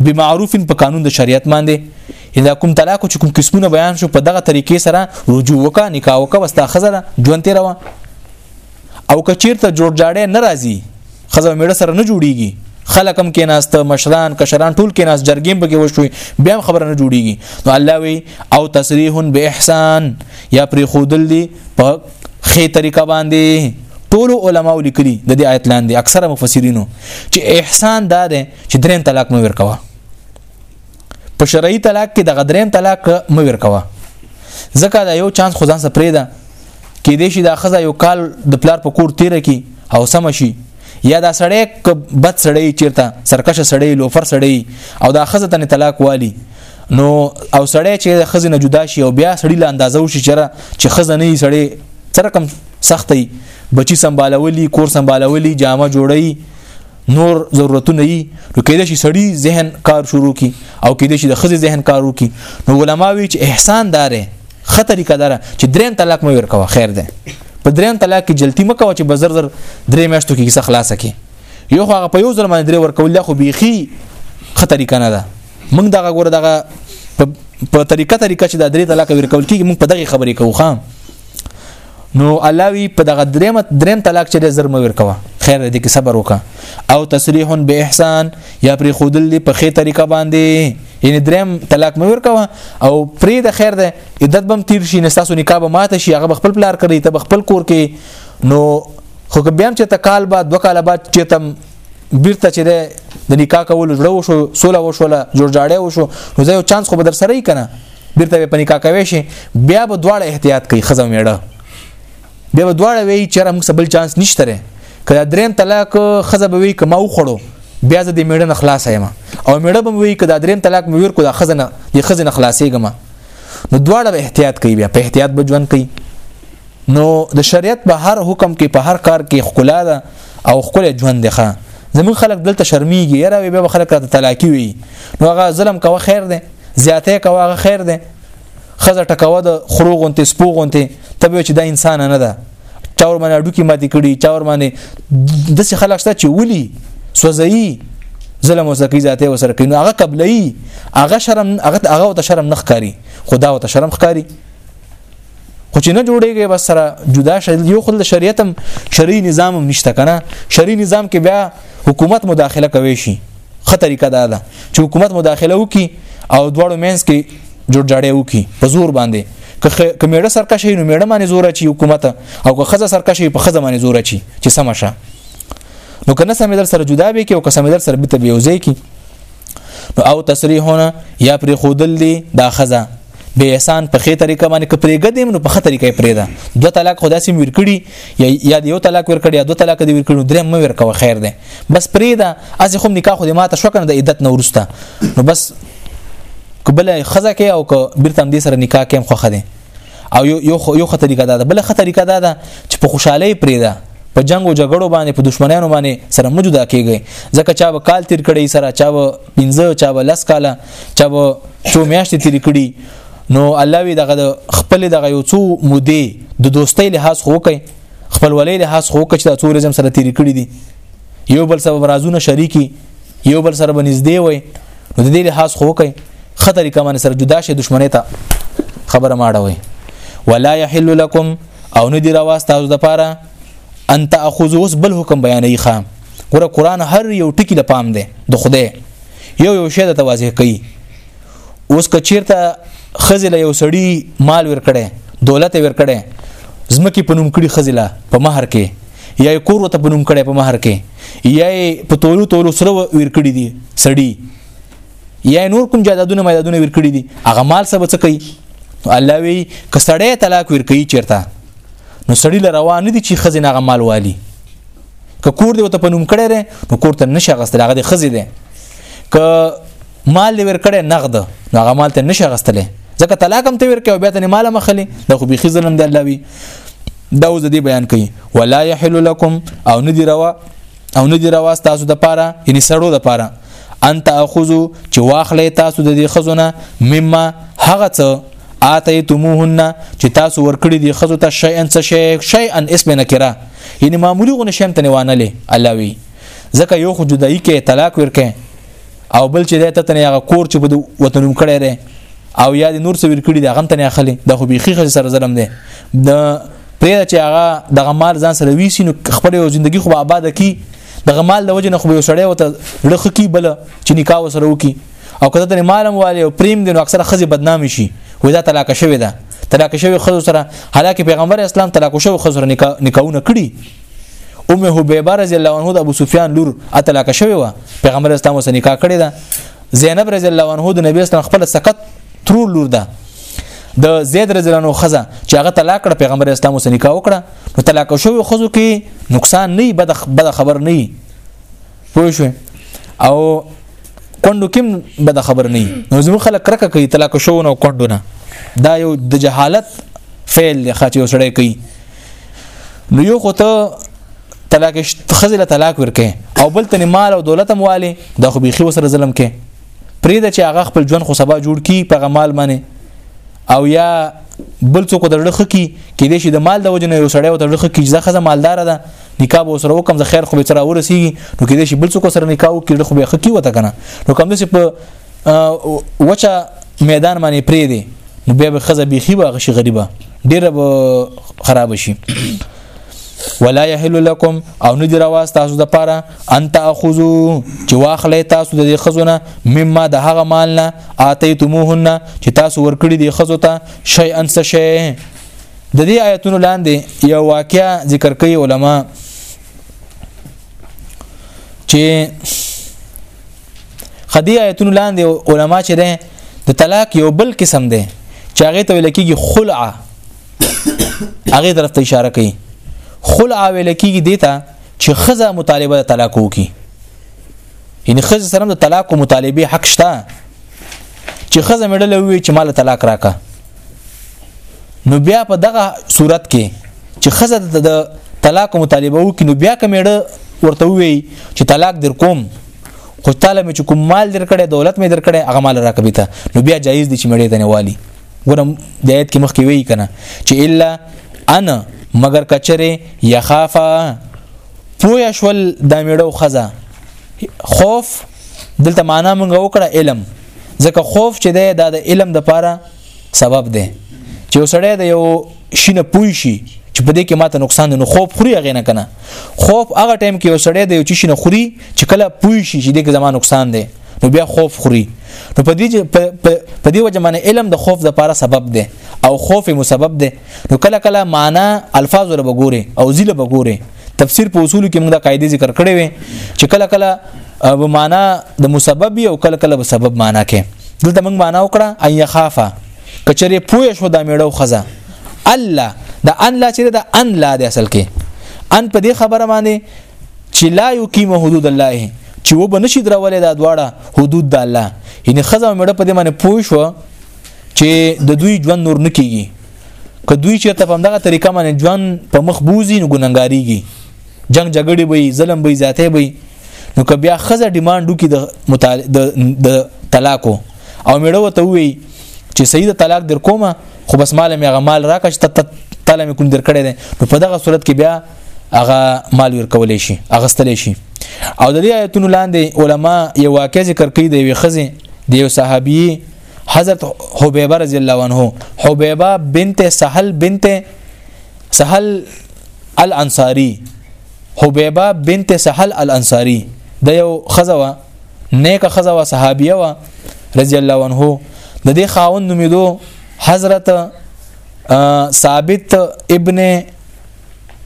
بمعروف په قانون د شریعت باندې اذا کوم طلاق چې کوم قسمونه بیان شو په دغه طریقې سره رجوع وکا نکاح وکا وستا خزره ژوند تیر وا او کچیرته جوړ جاړې ناراضي خزه میړه سره نه جوړیږي خلکم کې ناست مشران کشران ټول کې ناست جرګیم بګي وشوي بیا خبره نه جوړیږي نو الله وی او تصریح به احسان یا پر خودل دی په خې طریقه باندې ټول علما لیکلي د دې آیت لاندې اکثره مفسرینو چې احسان دا ده چې دریم طلاق مې ورکوه په شرعي طلاق کې د غدرین طلاق مې ورکوه ځکه دا یو چانس خدان سپریدا کې دې شي دا خزه یو کال د پلار په کور تیر کی او سم شي یا دا سړی ک بد سړی چیرته سرکش سړی لوفر سړی او دا خزه تن طلاق والی نو او سړی چې خزه نه جدا شي او بیا سړی لا اندازه وشي چیرې چې خزه نه سړی سره کم سختي بچی سمبالولي کور سمبالولي جامه جوړي نور ضرورتونه یي نو کېده شي سړی ذهن کار شروع کی او کېده شي د خزه ذهن کارو کی نو علما وی چې احسان داره خه طریقه دره چې دریم طلاق مې ورکوه خیر ده په دریم طلاق کې جلتی مکو چې بزر زر درې میاشتو کې څه خلاص کی یو هغه په یو ځل باندې درې ورکول دا خو بیخي خه طریقه نه ده موږ دغه ګور دغه په طریقه طریقه چې دا درې طلاق ورکول کیږي موږ په دغه خبرې کوو خام نو الله وی په دغه دریم دریم طلاق چې زر مور کوه خیر دې کې صبر وکا او تصریح به احسان یا پر خودل دی په خې طریقه باندې یعنی دریم طلاق مور کوه او پرې د خیر ده عدت بم تیر شي نستاسو نکاح به ماته شي هغه خپل پلار کوي ته خپل کور کې نو خو که بیا چې تکال بعد دوه کال بعد چې تم بیرته چې د نکاح کول زړه وشو سوله وشوله جوړ جاړی وشو نو زه یو چانس خو به در سره یې کنه بیرته په نکاح کوي شي بیا به دواړه احتیاط کوي خزه میړه بیا به دواړه وی چې را موږ سبل چانس نشته ره کله دریم طلاق خزه به وی کما وخړو بیا زه د میړه نه خلاص یم او میړه به وی کله دریم طلاق مې ور کو د خزه نه د خزه نه خلاصېږم نو دواړه به احتیاط کوي بیا په احتیاط به ژوند کوي نو د شریعت په هر حکم کې په هر کار کې خکلا ده او خکل ژوند دی ښه زمون خلک دلته شرمېږي یاره وي به خلک راته طلاقي وي نو هغه ظلم کوه خیر دی زیاته کوه هغه خیر دی خزه ټکوه د خرو غونته سپو غونته تبه چې دا انسان نه ده چاور باندې اډو کې ماتې کړي چاور باندې د څه خلک شته چې ولي سوځي ظلم وسکی ذاته وسره کینو هغه قبلې هغه شرم هغه هغه ته شرم نخکاری خدا ته شرم خکاری خو چې نه جوړیږي بس سره جدا شل یو خل شریعتم شرعي نظام هم نشته کنه شرعي نظام کې بیا حکومت مداخله کوي شي خه طریقه دا ده چې حکومت مداخله وکي او دواړو مینس کې جوړ جاړي وکي په زور باندې که میړه سرکشي نو میړه باندې زور چی حکومت او که خزه سرکشي په خزه باندې زور چی چې سمشه نو کنه سمیدر سره جدا به کې او که سمیدر سره به ته به وځي کې او تصریحونه یا پر خودل دي دا خزه به احسان په خې طریقه باندې ک پرېګه دیم نو په خې طریقه پرېدا دو طلاق خدا سیم ور کړی یا یو طلاق ور کړی یا دو طلاق دی ور کړی درې مې ور کوه خیر دی بس پرېدا از خو نکاح خو دې ماته شو کنه د عدت نو ورسته نو بس کبل خزه کې او ک بیرته دې سره نکاح کې مخه خده او یو یو یو خې طریقه دا بل خې طریقه دا ده چې په خوشحالي پرېدا په جنگ او جګړو باندې په دشمنانو باندې سره موجوده کیږي ځکه چا به کال تیر کړي سره چا به پنځه چا به لس کاله چا به څو میاشتې تیرې کړي نو الله وی دغه خپل دغه یو څو مودې د دوستۍ لحاظ خو کوي خپل ولې لحاظ خو کوي چې د توریزم سره تیرې کړي دي یو بل سبب رازونه شریکي یو بل سره بنږدې وي نو د دې لحاظ خو کوي خطرې کمان سره جدا شي دښمنه ته خبره ماړه وي ولا يحل لكم او ندی رواست تاسو د پاره ان تاخذ اوس بل حکم بیانې ښا ګوره قران هر یو ټکی له پام دی د خدای یو یو شی د توازح کوي اوس که چیرته خزله یو سړی مال ورکړي دولت ورکړي زمکی پنوم کړي خزله په مہر کې یا کور ته پنوم کړي په مہر کې یا په تولو تولو سره ورکړي دي سړی یا نور کوم جادادونه مدادونه ورکړي دي هغه مال سبا څه کوي الله وی کسړې طلاق ورکړي چیرته نو سړی له روان نه دي چې خزې نه مال والی که کور دی وته پنوم کړی دی نو کور ته نشه غستل هغه د خزې دی که مال دی ور کړی نقد نو هغه مال ته نشه غستل ځکه طلاق هم ته ور کوي بیا ته مال مخلي د خو بيخي ظلم دی الله وی دا وز دی بیان کوي ولا يحل لكم او ندی روا او نه دی روا تاسو د پاره یعنی سړو د پاره ان تاخذو چې واخلې تاسو د دې خزونه مما هغه څه اتیتموهن چې تاسو ورکړي دي خزو ته شیئا څه شی شیئا اسم نکره یعنی معمولی غو نشم تنوانه لې علاوی ځکه یو خو جدائی کې طلاق ورکې او بل چې دته تنه هغه کور چې په وطنوم کړی دی او یا د نور سویر کړی دا غم تنه اخلي دا خو بيخي خځه سره ظلم دی د پرې چې هغه دغه مال ځان سره ویسي نو خپل یو ژوندۍ خو آباد کی دغه مال د وجه نه خو یو سړی وته لخ کی بل چې نکاح وسره وکي او کله ته مالم والي او پریم دین اکثر خزي بدنامي شي وې دا طلاق شوی ده طلاق شوی خزو سره حالکه پیغمبر اسلام طلاق شوی خزو سره نکاحونه کړی ام حبیبه رضی الله عنها د ابو سفیان لور اتلا کشوي و پیغمبر اسلام سره نکاح کړی دا زینب رضی الله عنها د نبی اسلام خپل سکت ترور لور ده د زید رضی الله عنه خزه چې هغه طلاق کړ پیغمبر اسلام سره نکاح وکړه نو طلاق شوی خزو کې نقصان نه بد بد خبر نه پوه شو او کندو کم بد خبر نه نو زمو خلک کرکه کوي طلاق شو نو کندو نه دا یو د جهالت فعل خاطی وسړی کوي نو یو خو ته طلاق خزله طلاق ورکې او بل تنه مال او دولت هم والي د خو بيخي وسره ظلم کې پرې د چې هغه خپل ژوند خو سبا جوړ کی په مال باندې او یا بل څوک د رخ کی کې دې شي د مال د وجنه یو سړی او د رخ کی ځخه خزه مالدار ده نکاح به سره وکم زه خیر خو به تر ورسیږي نو کې دې شي بل څوک سره نکاح وکړي خو به خکی وته کنه نو کوم څه په وچا میدان باندې پری دی نو بیا به خزه بیخي واغ شي غریبه ډیره به خراب شي ولا يحل لكم او ندی رواز تاسو د پاره ان تاخذو چې واخلې تاسو د خزونه مما د هغه مال نه اتیتموهن چې تاسو ورکړي د خزو ته شی ان څه شی د دې آیتونو لاندې یو واقعیا ذکر کوي علما چې خدي آیتونو لاندې علما چې ده د طلاق یو بل قسم ده چې هغه ته ویل کېږي خلع هغه طرف ته اشاره کوي خلع ویل کېږي دیتا چې خزه مطالبه د طلاق وکي یعنی خزه سره د طلاق مطالبه حق شته چې خزه مړله وي چې مال طلاق راکا نو بیا په دغه صورت کې چې خزه د طلاق مطالبه وکړي نو بیا کمیړه ورته وی چې طلاق در کوم خو تعالی مې چې کوم مال در کړې دولت مې در کړې هغه مال راکبي ته نو بیا جایز دي چې مړې ته نه والی ګورم د آیت کې مخکې وی کنه چې الا انا مگر کچره یخافا پویا شول د میړو خزه خوف دلته معنا مونږ وکړه علم ځکه خوف چې دی دا د علم د پاره سبب دی چې وسړی د یو شینه پوي شي چې په دې کې ماته نقصان دی نو خوف خوري هغه نه کنه خوف هغه ټایم کې وسړی د یو چی شینه خوري چې کله پوي شي چې دې کې زما نقصان دی نو بیا خوف خوري نو په دې په دې وجه باندې علم د خوف د پاره سبب دی او خوف مسبب دی نو کله کله معنا الفاظ له بګوري او ذیل بګوري تفسیر په اصول کې موږ د قاعده ذکر کړې وي چې کله کله به معنا د مسبب او کله کله به سبب معنا کې دلته موږ معنا وکړه ان يخافا کچره پوه شو د میړو خزه الله د ان لا چې د ان لا د اصل کې ان په دې خبره باندې چې لا یقیم حدود الله چې و بنشي درولې دا دواړه حدود د الله یعنی خزه مړه په دې باندې پوه شو چې د دوی ژوند نور نه کیږي که دوی چې ته په دغه طریقه باندې ژوند په مخ بوزي نو ګننګاریږي جنگ جګړې وي ظلم وي زیاتې وي نو که بیا خزه ډیماند وکي د متعال... د د طلاقو او میړه وته وي چې سید طلاق در کومه خو بس مال مې هغه مال راکښ ته تعالی مې کوم در کړی دی نو په دغه صورت کې بیا هغه مال ورکول شي اغستل شي او د دې آیتونو لاندې علما یو واقع ذکر کوي د یو خزه د یو صحابي حضرت حبیبه رضی الله عنه حبیبه بنت سهل بنت سهل الانصاری حبیبه بنت سهل الانصاری د یو خزوا نیکه خزوا صحابیه وا رضی الله عنه د دې خاون نومیدو حضرت ثابت ابن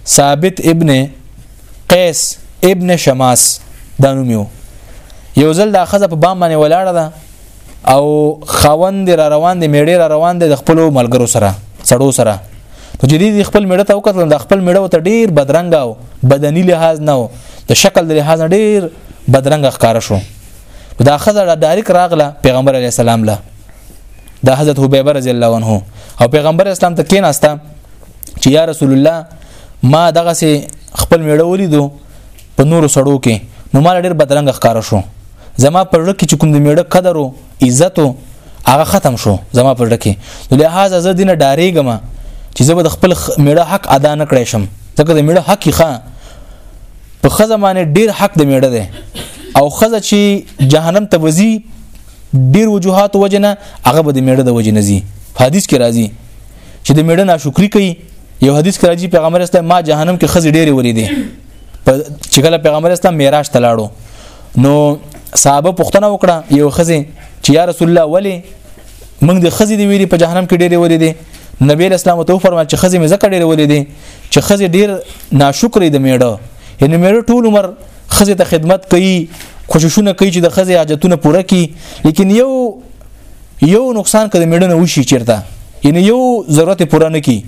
ثابت ابن قیس ابن شماس دا نومیو یو ځل دا خزه په بام باندې ولاړه ده او خاوند را روان دی میړه را روان دی د خپل ملګرو سره سړو سره نو چې دې خپل میړه ته وکړل د خپل میړه ته ډیر بدرنګ او بدني لحاظ نه او د شکل د لحاظ ډیر بدرنګ ښکار شو دا خزه ډایرک راغله پیغمبر علی السلام له د حضرت حبیبه رضی الله عنه او پیغمبر اسلام ته کیناسته چې یا رسول الله ما دغه سي خپل میړه ولیدو په نور سړو کې نو مال ډیر بدرنګ ښکار شو زما پر لړ کې چې کوم د میړه قدر او عزت هغه ختم شو زما پر لړ کې نو لهدا زه دینه ډاریګم چې زه به د خپل میړه حق ادا نه کړی شم ځکه د میړه حق ښه په خزه باندې ډیر حق د میړه دی او خزه چې جهنم ته وزي ډیر وجوهات وجنه هغه به د میړه د وجنه زی حدیث کې راځي چې د میړه ناشکری کوي یو حدیث کې راځي پیغمبر اسلام ما جهنم کې خزه ډیره ورې دي چې کله پیغمبر اسلام معراج ته لاړو نو صحابه پوښتنه وکړه یو خزه چې یا رسول الله ولی موږ د خزه دی ویلي په جهنم کې ډېرې ولې دي نبی اسلام ته فرمایي چې خزه مې زکه ډېرې ولې دي چې خزه ډېر ناشکرې د میړه یعنی میړه ټول عمر خزه ته خدمت کوي کوششونه کوي چې د خزه حاجتونه پوره کړي لیکن یو یو نقصان کړي میړه نه وشي چیرته یعنی یو ضرورت پوره نه کړي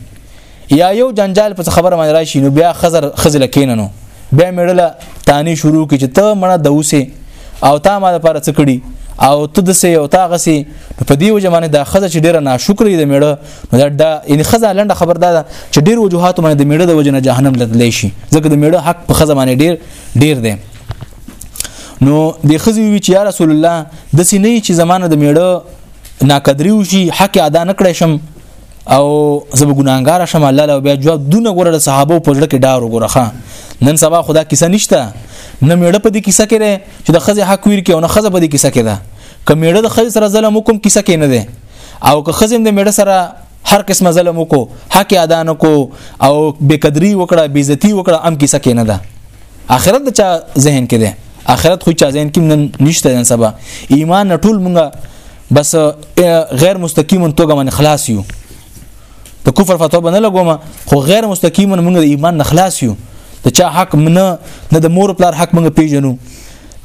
یا یو جنجال په خبره باندې راشي نو بیا خزر خزل کیننو بیا میړله تانی شروع کی چې ته مړه د اوسه او تا ما لپاره څه کړی او ته د سه او تا غسی په دې وجه باندې د خزه چې ډیره ناشکرې د میړه نو دا ان خزه لنډه خبر ده چې ډیر وجوهات باندې د میړه د وجه نه جهنم لدلی شي ځکه د میړه حق په خزه باندې ډیر ډیر دی نو د خزي وی چې یا رسول الله د سینې چې زمانه د میړه ناقدری وشي حق ادا نکړې شم او زه به ګناګار شم الله له بیا جواب دونه ګوره د صحابه په ځړه کې ډار وګوره ښا نن سبا خدا کیسه نشته نه میړه په دې کیسه کې ده چې د خزه حق ویر کې او نه خزه په دې کیسه کې ده که میړه د خزه سره ظلم وکم کیسه کې نه ده او که خزه د میړه سره هر قسمه ظلم وکړو حق ادا نه کو او بے قدری وکړه بے عزتی وکړه ام کیسه کې نه ده اخرت د چا ذهن کې ده اخرت خو چا ذهن کې نن نشته نن سبا ایمان ټول مونږه بس غیر مستقیما توګه من خلاص یو د کفر فتوا بنه لګوم خو غیر مستقیما موږ د ایمان نه خلاص یو د چا حق نه نه د مور پلار حق موږ پیژنو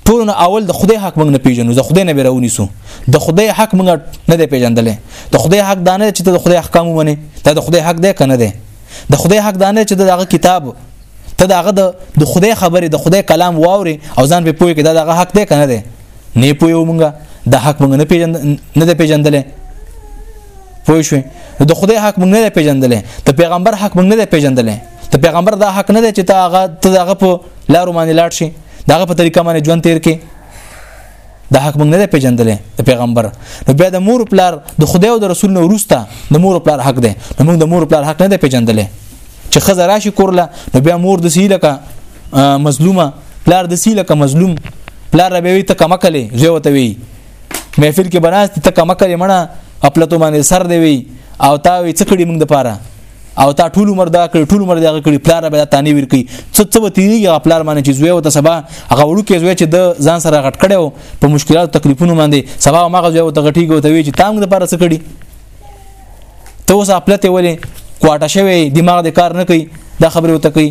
ټول نه اول د خدای حق موږ نه پیژنو د خدای نه بیرونی سو د خدای حق موږ نه دی پیژندل د خدای حق دانه چې د خدای احکام ومني دا د خدای حق دی کنه دی د خدای حق دانه چې دغه کتاب ته دغه د خدای خبره د خدای کلام واوري او ځان په پوهه کې دغه حق دی کنه دی نه پویو مونږه د حق مونږ نه پیژند نه د پیژندلې پوه شو د خدای حق مونږ نه پیژندلې ته پیغمبر حق مونږ نه پیژندلې ته پیغمبر دا حق نه دی چې ته هغه ته هغه په لارو باندې لاړ شي داغه په طریقه باندې ژوند تیر کې دا حق مونږ نه پیژندلې د پیغمبر نو بیا د مور پلار د خدای او د رسول نو ورسته د مور پلار حق دی نو مونږ د مور پلار حق نه پیژندلې چې خزه راشي کورله نو بیا مور د سیله کا مظلومه پلار د سیله کا مظلوم پلار ربه وي ته کما کله زه وته وي محفل کې بناست ته کما کله مړه خپل ته باندې سر دی وي او تا وي څکړي موږ د پاره او تا ټول عمر دا کړ ټول عمر دا کړ پلار به تانی ور کوي څه څه وتیږي پلار باندې چې زوی او ته سبا هغه وړو کې زوی چې د ځان سره غټ کړو په مشکلاتو تکلیفونو باندې سبا ما غوځي او ته غټیږي او ته وی چې تام د پاره څه کړي ته اوس خپل ته ولې کوټه شوی دماغ د کار نه کوي دا خبره وته کوي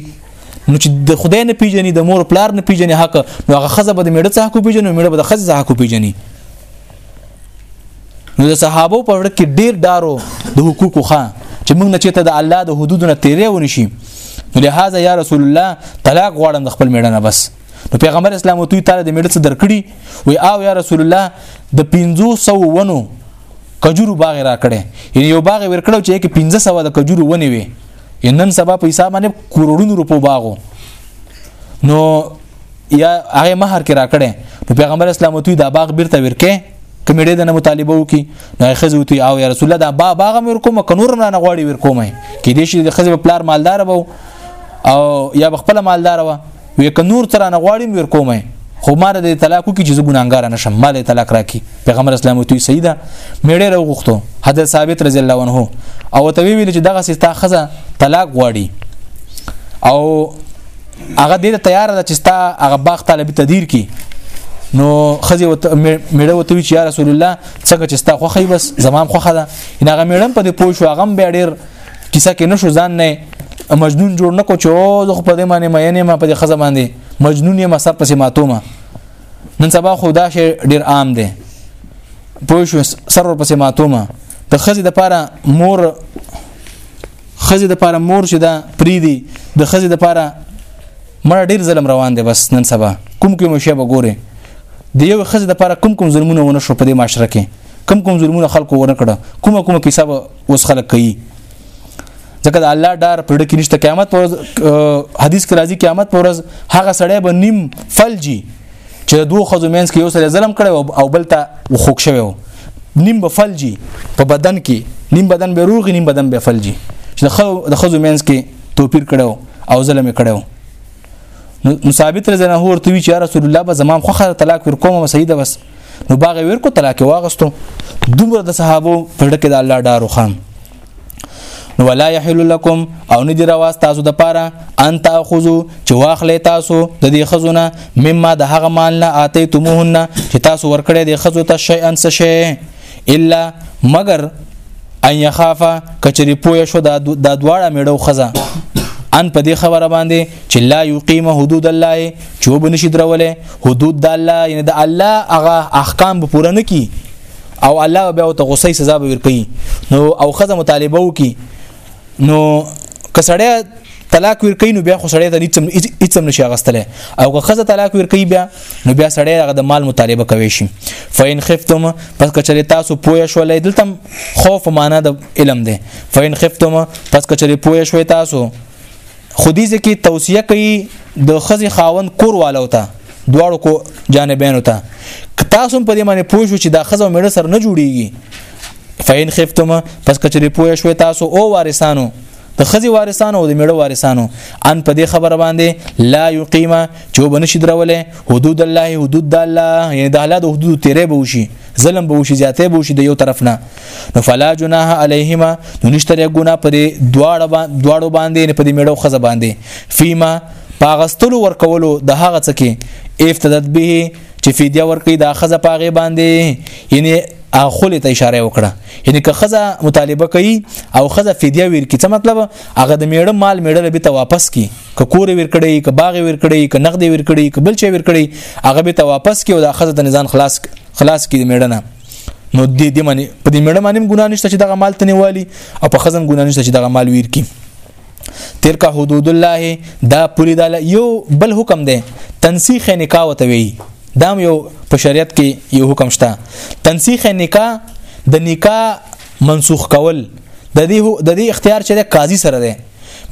نو چې د خدای نه پیژني د مور پلار نه پیژني حق نو هغه خزه به د میړه څخه کو پیژني میړه به د خزه څخه کو پیژني نو د صحابه په وړ کې ډیر دارو د حقوقو خان چې موږ نه چېته د الله د حدودو نه تیرې ونشي نو لهدا یا رسول الله طلاق غواړم د خپل میړه نه بس نو پیغمبر اسلام او توی تعالی د میړه څخه درکړي وی او یا رسول الله د 500 ونو کجورو باغ را کړي یعنی یو باغ ورکړو چې کې 1500 د کجورو ونی وي نن سبا په حساب باندې کروڑونو روپو باغو نو یا هغه مہر کې را کړي نو پیغمبر اسلام او توی دا باغ بیرته ورکه کمیډې د مطالبه وکي نو خزه وتی او یا رسول الله دا با باغ مې ورکوم کنور نه غواړي ورکوم کې دې شي د خزه په پلار مالدار وو او یا خپل مالدار وو وی که نور ترانه غواړي نور کومه خو ما د طلاق کی چې ګناګار نه شم مال طلاق راکی پیغمبر اسلام وتوی سیدا میړه راو غوښتو حضرت ثابت رضی الله عنه او ته ویل چې دغه ستا خزه طلاق غواړي او هغه دې تیار ده چې ستا هغه باغ طالب تدیر کی نو خزه وت میړه وتوی چې یا رسول الله څنګه چې ستا خوخی بس زمام خوخه ده ان هغه میړم په دې پوه شو هغه به ډیر کیسه کې نشو ځان نه مجنون جوړ نکو چې او زه په دې باندې مې نه ما په دې خزه باندې مجنون یې ما سر پسې ماتومه نن سبا خدا شي ډیر عام دی پوه شو سر ور پسې ماتومه د خزه د پاره مور خزه د پاره مور چې دا پریدي د خزه د پاره مړ ډیر ظلم روان دی بس نن سبا کوم کوم شی به ګوره د یو خزه د پاره کوم کوم ظلمونه ونه شو په دې معاشره کې کم کوم ظلمونه خلکو ورنکړه کومه کومه کیسه اوس خلک کوي ځکه د الله ډار پرډ کې نشته قیامت پر حدیث کې راځي قیامت پر هغه سړی به نیم فلجی چې دوه خزو مینس کې یو سره ظلم کړي او بل ته وخوښ شوی و نیم به فلجی په بدن کې نیم بدن به روغ نیم بدن به فلجی چې د خزو مینس کې توپیر کړو او ظلم کړو نو ثابت رضی الله عنه ورته وی چې رسول الله به زمام خو خره طلاق ور کوم سید بس نو باغ ور کو طلاق واغستو دومره د صحابو په ډکه د الله ډارو خان نو ولا يحل لكم او نه دی رواز تاسو د پاره ان تاخذو چې واخلې تاسو د دې خزونه مما د هغه مال نه اتیتموهن چې تاسو ورکړې د خزو ته شي ان څه شي الا مگر ان يخافا کچری پوه شو دا دواړه میړو خزه ان په دې خبره باندې چې لا یقیم حدود الله چې وبنشي درولې حدود د الله یعنی د الله هغه احکام به پوره نکي او الله بیا ته غصې سزا به ورکړي نو او خزه مطالبه وکي نو کسړی طلاق ور کوي نو بیا خو سړی ته هیڅ هم نشي غستله او که خزه طلاق ور کوي بیا نو بیا سړی هغه د مال مطالبه کوي شي فین خفتم پس کچری تاسو پوه شولې دلتم خوف معنا د علم ده فین خفتم پس کچری پوه شوي تاسو خودی ځکه توصیه کوي د خزه خاون کور والو ته دواړو کو جانبینو ته تاسو په دې باندې پوه شو چې دا خزه مړه سر نه جوړیږي فین خفتم پس کچری پوه شو تاسو او وارثانو د خزي وارثانو او د میړه وارثانو ان په دې خبره باندې لا یقیما چې وبنشي درولې حدود الله حدود د الله یعنی د الله د حدود تیرې به وشي ظلم به وشي زیاتې به وشي د یو طرف نه نو فلا جناح علیهما نو نشته ګنا پر دواړه دواړو باندې په دې میړه خزه باندې فیما پاغستلو ورکولو د هغه څه کې افتدت به چې فدیه ورکړي دا خزه پاغه باندې یعنی اخول ته اشاره وکړه یعنی که خزه مطالبه کوي او خزه فدیه ورکړي څه مطلب هغه د میړه مال میړه به ته واپس کی که کور ورکړي که باغ ورکړي که نقد ورکړي که بل چی ورکړي هغه به ته واپس کی او دا خزه د نزان خلاص خلاص کی میړه نه نو دې دې معنی په دې میړه باندې ګنا نشته چې دغه مال تنه والی او په خزم ګنا نشته چې دغه مال ویر کی تلک حدود الله دا پوری دا یو بل حکم دی تنسیخ نکاح وتوی دا یو په شریعت کې یو حکم شته تنسیخ نکاح د نکاح منسوخ کول د دې د دې اختیار چې د قاضي سره دی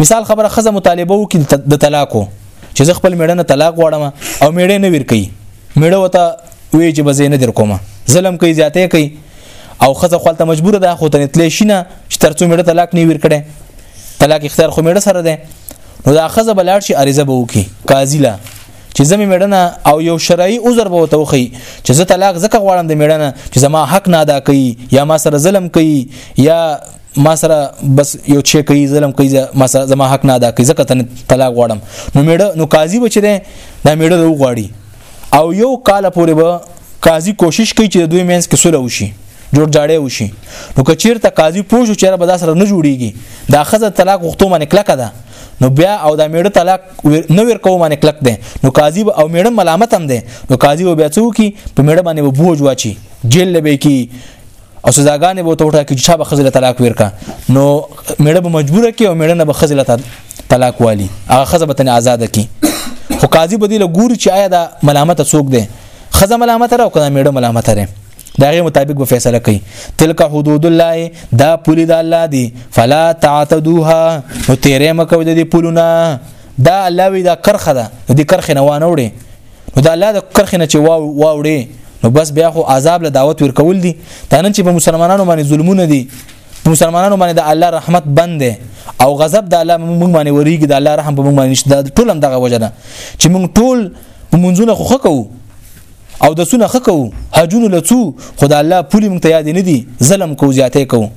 مثال خبره خزه مطالبه وکي د طلاقو چې زه خپل میړه نه طلاق غواړم او میړه نه ورکي میړه وته وی چې بزې نه در کومه ظلم کوي زیاته کوي او خزه خپل ته مجبور ده خو ته نتلې شینه چې ترڅو میړه طلاق نه ور کړي طلاق اختیار خو میړه سره ده نو دا خزه بلار شي عریضه به وکي قاضي لا چې زمي میړنه او یو شرعي عذر به وتوخی چې زه طلاق زکه غواړم د میړنه چې زما حق نه ادا کوي یا ما سره ظلم کوي یا ما سره بس یو چې کوي ظلم کوي ما سره زما حق نه ادا کوي زکه طلاق غواړم نو میړه نو قاضي بچره دا میړه وغواړي او یو کال پورې به قاضي کوشش کوي چې د دوی مینس کې سوله وشي جوړ جاړی وشي نو که چیرته قاضي پوه شو چې به دا سره نه جوړیږي دا خزه طلاق غوښتو باندې کلکه ده نو بیا او دا میړه طلاق نه ور کوو باندې کلک ده نو قاضي او میړه ملامت هم ده نو قاضي بیا څوک په میړه باندې بوج واچي جیل لبه کی او سزاګانې به توټه کې چې به خزله طلاق ورکا نو میړه به مجبور کې او میړه نه به خزله طلاق والی هغه خزه به تن آزاد کی خو قاضي به دې له ګوري چې آیا دا ملامت څوک دی خزه ملامت را او کنه میړه ملامت را دا غي مطابق به فیصله کوي تلک حدود الله دا پولی د الله دی فلا تعتدوها نو تیرې مکو د دې پولونه دا الله وی دا کرخه ده د کرخه نه وانه وړي نو دا الله د کرخ نه چې واو واوړي نو بس بیا خو عذاب له دعوت ورکول دي دا نن چې په مسلمانانو باندې ظلمونه دي مسلمانانو باندې د الله رحمت بند دی او غضب د الله موږ باندې وریږي د الله رحم په موږ باندې نشته ټول هم دغه وجه ده چې موږ ټول منځونه خو خکو او د سونه خکو حجونه لڅو خدای الله پولی موږ ته یاد نه دي ظلم کو زیاته کو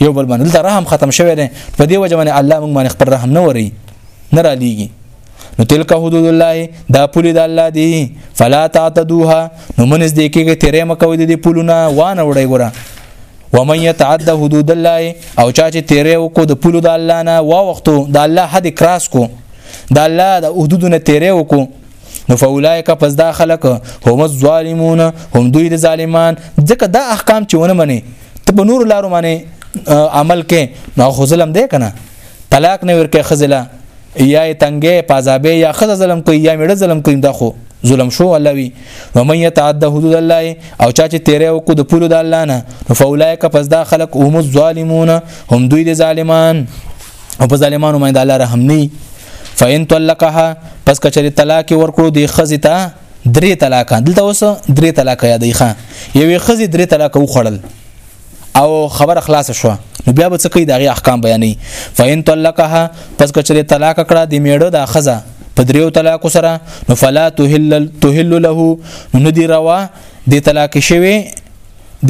یو بل باندې دلته رحم ختم شوی دی په دې وجه باندې الله موږ باندې خپل رحم نه وري نه را لیږي نو تلک حدود الله دا پولی د الله دی فلا تعتدوها نو منځ دې کېږي تیرې مکوې دې پولونه وانه وړي ګره ومن يتعد حدود الله او چا چې تیرې وکړو د پولو د الله نه وا وختو د الله حد کراس کو د الله د حدودونه تیرې وکړو نو فاولائک پس دا خلق هم الظالمون هم دوی د ظالمان ځکه دا احکام چې ونه مني ته په نور لارو باندې عمل کې نو خو ظلم دی کنه طلاق نه ورکه خزله یا تنګې پازابې یا خزه ظلم کوي یا میړه ظلم کوي دا خو ظلم شو الله وی ومن يتعد حدود الله او چا چې تیرې او کو د پولو د الله نه فاولائک پس دا خلق هم الظالمون هم دوی د ظالمان او په ظالمانو باندې الله رحم نه فإن طلقها پس کچری طلاق ورکړو دی خزتا درې طلاق دلته اوس درې طلاق یادې ښه یوې خزي درې طلاق وخړل او خبر خلاص شو نو بیا به څه کوي دغه احکام بیانې فین طلقها پس کچره طلاق کړه د میړه د خزه په دریو طلاق سره نو فلا تهل تهل له نو ندی روا د طلاق شوی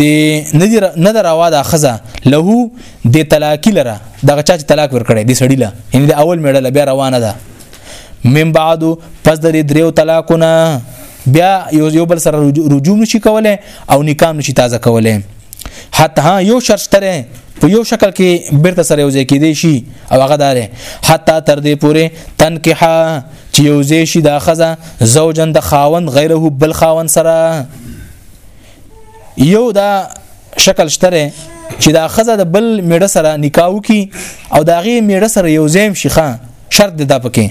د ندی نه د روا د خزه له د طلاق لره دغه چا چې طلاق ورکړي د سړی له یعنی د اول میړه له بیا روانه ده من بعد پس د دریو طلاقونه بیا یو یو بل سره رجوع نشي کوله او نکاح نشي تازه کوله حتی ها یو شرط تره په یو شکل کې بیرته سره یو ځای کېدی شي او هغه دار حتی تر دې پورې تنکحه چې یو ځای شي دا خزه زوجن د خاوند غیره بل خاوند سره یو دا شکل شته چې دا خزه د بل میړه سره نکاح وکي او دا غي میړه سره یو زیم شي خان شرط ده پکې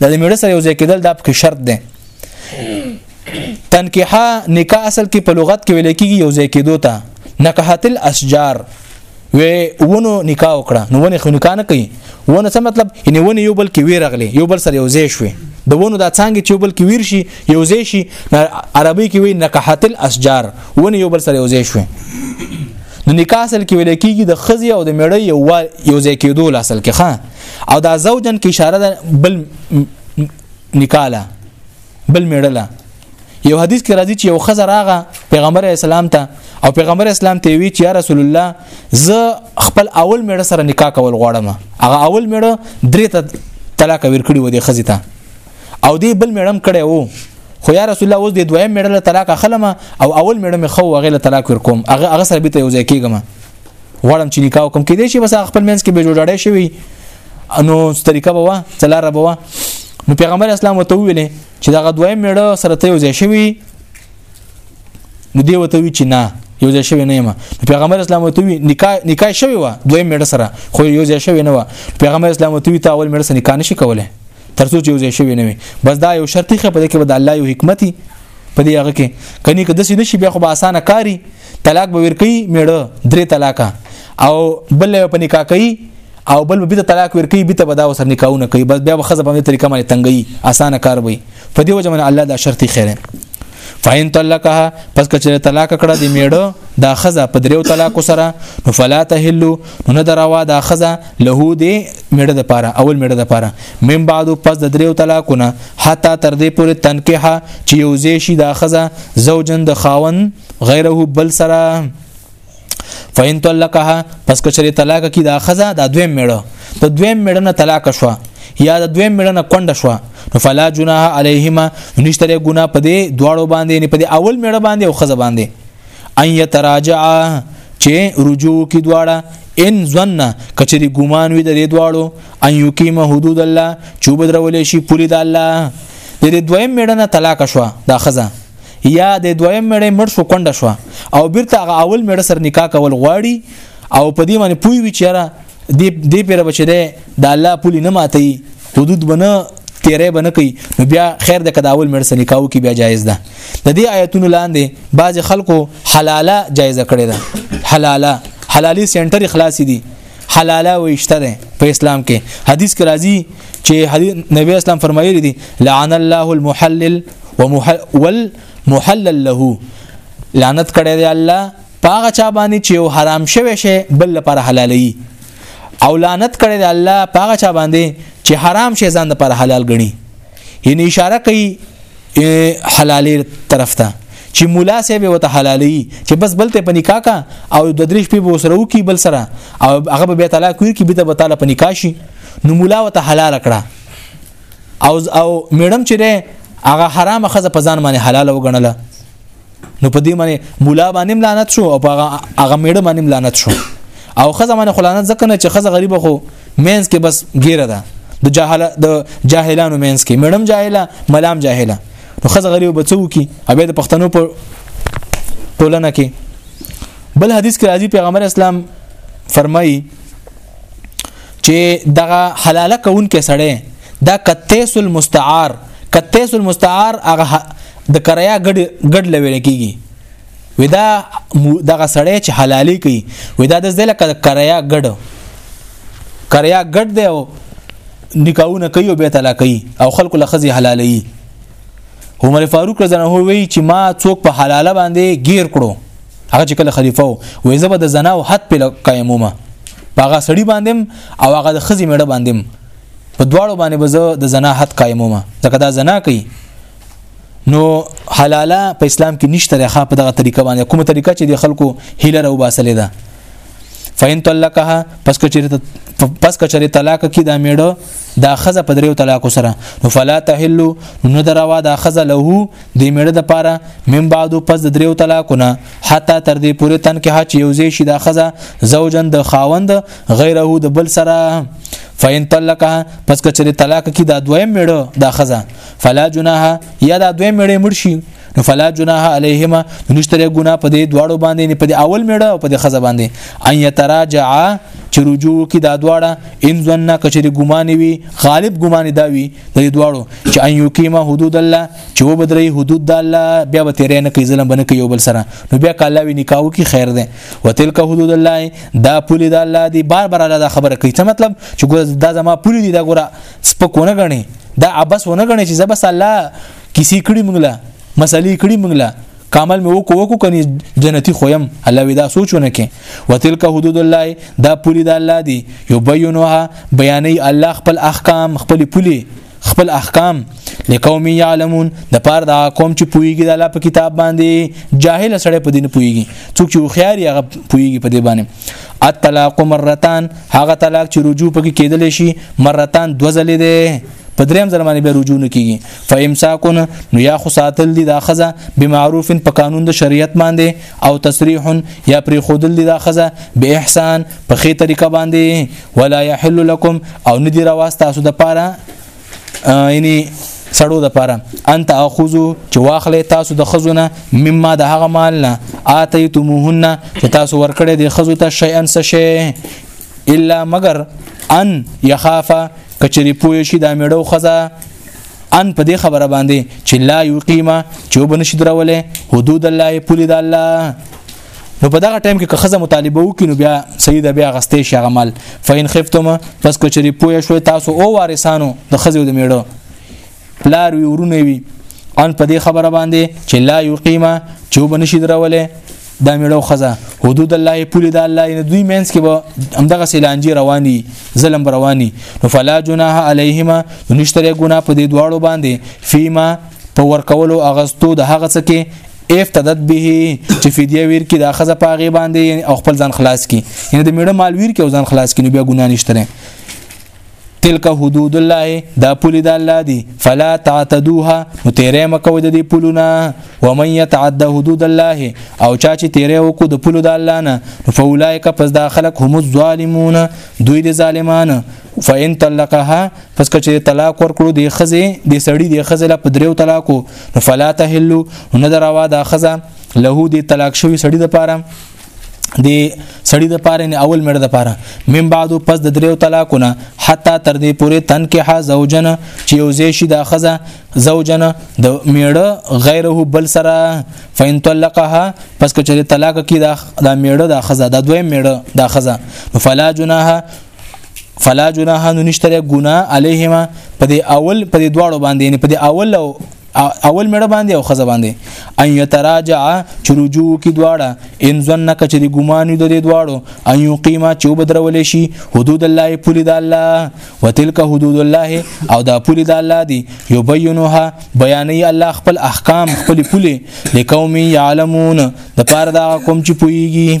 د میړه سره یو ځای کېدل دا پکې شرط ده تنکیحه نکاح اصل کې په لغت کې ویل کېږي یو ځای کېدو ته نکحت الاشجار و ونو نکاح وکړه نو ونې خو نکاح نه کوي ونه څه مطلب یعنی ونه یو بل کې وی رغلی یو بل سره یو ځای شوي د ونو دا څنګه چې یو بل کې ویر شي یو ځای شي عربي کې وی نکحت الاشجار ونه یو بل سره یو ځای شوي نو نکاح اصل کې ویل کېږي د خزي او د میړې یو یو ځای کېدو اصل کې ښه او دا زوجن کې اشاره ده بل نکاله بل میړله یو حدیث کې راځي چې یو خزه راغه پیغمبر اسلام ته او پیغمبر اسلام ته وی چې یا رسول الله زه خپل اول میړه سره نکاح کول غواړم هغه اول میړه درې ته طلاق ورکړي و دې خزه ته او دې بل میړم کړي وو خو یا رسول الله اوس د دویم میړه له طلاق اخلمه او اول میړه مې خو هغه له طلاق ورکوم هغه هغه سره به ته یو ځای کېږم غواړم چې نکاح کوم کې دې شي بس خپل منځ کې به جوړړې شوی انو طریقه به وا چلاره به وا نو پیغمبر اسلام وته ویلې چې دغه دویم میړه سره ته یو ځای شوی نو دی وته وی چې نه یو ځای شوی نه ما پیغمبر اسلام وته وی نکاح نکاح شوی و دویم میړه سره خو یو ځای شوی نه و پیغمبر اسلام وته وی ته اول میړه سره نکاح نشي کولای ترڅو چې یو ځای شوی نه وي بس دا یو شرط خه په دې کې به د الله یو حکمتي په دې هغه کې کني که د سې نشي بیا خو به اسانه کاری طلاق به ورکی میړه درې طلاقه او بل په نکاح کوي او بل به د طلاق ورکی به ته بدا وسر نکاحونه کوي بس بیا به خزه په طریقه باندې تنګي اسانه کار وي په دې وجه من الله دا شرط خیره فاین طلقها پس کچره طلاق کړه د میړه دا خزه په دریو طلاق سره نو فلا تحل نو نه دروا دا خزه له دی میړه د پاره اول میړه د پاره من بعد پس د دریو طلاقونه حتی تر دې پورې تنکیه چې یو زی شي دا خزه زوجن د خاون غیره بل سره فین طلقها پس کچری طلاق کی دا خزه دا دویم میړه ته دویم میړه نه طلاق شو یا د دویم میړه نه کونډه شو نو فلا جناح علیهما نشته له ګنا په دې دواړو باندې نه په دې اول میړه باندې او خزه باندې ان یتراجع چې رجوع کی دواړه ان ظن کچری ګمان وي د دې دواړو ان یقیم حدود الله چوب درولې شي پوری د الله د دې دویم میړه نه طلاق شو دا خزه یا د دویم مړې مړ شو کونډه شو او بیرته هغه اول مړ سر نکاح کول غواړي او په دې باندې پوي وی چیرې دې دې پیر بچی دی د الله پولی نه ماتي حدود بنه تیرې بنه کوي نو بیا خیر د کداول مړ سر نکاح کی بیا جایز ده د دې آیتونو لاندې بعض خلکو حلاله جایز کړی ده حلاله حلالي سنټر خلاص دي حلاله وشته ده په اسلام کې حدیث کې راځي چې حدیث نبی اسلام فرمایلی دي لعن الله المحلل ومحل محلل له لعنت کړی دی الله پاغه چا باندې چې یو حرام شوی شی بل لپاره حلالي او لعنت کړی دی الله پاغه چا باندې چې حرام شی ځان لپاره حلال غني یعنی اشاره کوي حلالي طرف ته چې مولا صاحب وته حلالي چې بس بلته په نکاح کا او د درې شپې به سره وکي بل سره او هغه به طلاق ویر کی به ته طلاق په نکاح شي نو مولا وته حلال کړه او او میډم چې ده هغه حرامه خزه په ځان باندې حلال وګڼله نو په دې باندې مولا باندې لعنت شو او هغه هغه میډه باندې لعنت شو او خزه باندې خلانت ځکه نه چې خزه غریب خو مینس کې بس ګیره ده د جاهل د جاهلانو مینس کې میډم جاهله ملام جاهله نو خزه غریب بچو کې ابه د پښتنو په ټولنه کې بل حدیث کې راځي پیغمبر اسلام فرمایي چې دغه حلاله کون کې سړی دا کتیس المستعار کتیس المستعار هغه د کریا ګډ ګډ لوي کیږي ودا دغه سړی چې حلالي کوي ودا د ځله کریا ګډ کریا ګډ دی او نکاحونه کوي او به طلاق کوي او خلکو لخذي حلالي عمر فاروق رضی الله عنه وی چې ما څوک په حلاله باندې گیر کړو هغه چې کله خلیفہ و وې زبر د زنا او حد په قائمومه هغه سړی باندې او هغه د خزي میړه باندې په دواړو باندې به زه د زنا حد قائمومه ځکه دا زنا کوي نو حلاله په اسلام کې نشته راخه په دغه طریقه باندې کومه طریقه چې د خلکو هیله راو باسلې ده فین طلقها پس کچری پس کچری طلاق کی دا میړه دا خزه په دریو طلاق سره نو فلا تحل نو دروا دا خزه له دی میړه د پاره من بعد پس د دریو طلاقونه حتی تر دې پورې تن کې هچ یوځې شي دا خزه زوجن د خاوند غیره د بل سره فین طلقها پس کچری طلاق کی دا دویم میړه دا خزه فلا جناها یا دا دویم میړه مرشي نو فلا جناح علیهما نشته ګنا په دې دواړو باندې نه په دې اول میړه او په دې خزه باندې ان یتراجع چې رجوع کی دا دواړه ان ظن کچری ګمان وی غالب ګمان دا وی د دې دواړو چې ان یقیمه حدود الله چې و بدري حدود الله بیا به تیرې نه کوي ظلم بنه کوي بل سره نو بیا کاله وی نکاو کی خیر ده وتلک حدود الله دا پولی دا الله دی بار بار الله دا خبره کوي څه مطلب چې ګور دا زما پولی دی دا ګور سپکونه غني دا عبس ونه غني چې زبس الله کیسې کړي مونږ له مسلې کړي مونږ له کامل مې وکو وکو کني جنتی خویم الله ودا سوچونه کې وتلک حدود الله دا پولی د الله دی یبینوها بیانې الله خپل احکام خپل پولی خپل احکام لقوم یعلمون د پاره دا قوم چې پویږي د الله په کتاب باندې جاهل سره په دین پویږي څوک چې خوخيار یې هغه پویږي په دې باندې الطلاق مرتان هغه طلاق چې رجوع پکې کېدل شي مرتان دوزلې ده په دریم ځل باندې به رجوع نه کیږي فامساکون نو یا خو ساتل دي دا خزه بمعروف په قانون د شریعت باندې او تصریح یا پری خودل دي دا خزه به احسان په خې طریقه باندې ولا يحل لكم او ندی رواس تاسو د پاره یعنی سړو د پاره انت اخذو چې واخلې تاسو د خزونه مما د هغه مال نه اتیتموهن چې تاسو ورکړې د خزو ته شی ان څه شی الا مگر ان يخافا کچری پوه شي دا میړو خزه ان په دې خبره باندې چې لا یقیمه چې وبنشي درولې حدود الله پولی د الله نو په دغه ټایم کې که خزه مطالبه وکړي نو بیا سید بیا غستې شي غمل فین خفتم پس کو چری پوه شوي تاسو او وارثانو د خزه د میړو پلار وی ورونه وی ان په دې خبره باندې چې لا یقیمه چې وبنشي درولې دا میړو خزه حدود الله پولی دا الله نه دوی مینس کې به همدغه سیلانجی رواني ظلم رواني نو فلا جناح علیهما نشتره ګنا په دې دواړو باندې فیما په ورکولو اغستو د هغه څه کې افتدت به چې فدیه ویر کې د خزه پاغي باندې او خپل ځان خلاص کی یعنی د میړه مال ویر کې ځان خلاص کی نو بیا ګنا نشته تلک حدود الله دا پولی د الله دی فلا تعتدوها نو تیرې مکو د دې پولونه و من يتعد حدود الله او چا چې تیرې وکړو د پولو د الله نه فولایک پس دا خلق هم الظالمون دوی د ظالمان فإن طلقها پس کچې طلاق ورکړو د خزه د سړی د خزه لا پدریو طلاقو فلا تحلو نه دروا دا خزه له دې طلاق شوی سړی د پاره دی سړی د پاره نه اول مړ د پاره من بعد پس د دریو طلاقونه حتی تر دې پورې تن کې ها زوجنه چې یو زی شي د خزه زوجنه د میړه غیره بل سره فین طلقها پس کچې طلاق کې د میړه د خزه د دوی میړه د خزه فلا جناح فلا جناح نو نشته ګنا علیهما په دې اول په دې دواړو باندې نه په دې اول او اول مړه باندې او خزه باندې ان يتراجع چرجو کی دواړه ان ظن کچری ګمان د دې دواړو ان يقيما چې وبدرول شي حدود الله پولی د الله وتلک حدود الله او دا پولی د الله دی يبينها بیانې الله خپل احکام خپل پولی لقوم يعلمون د پاره دا قوم چې پويږي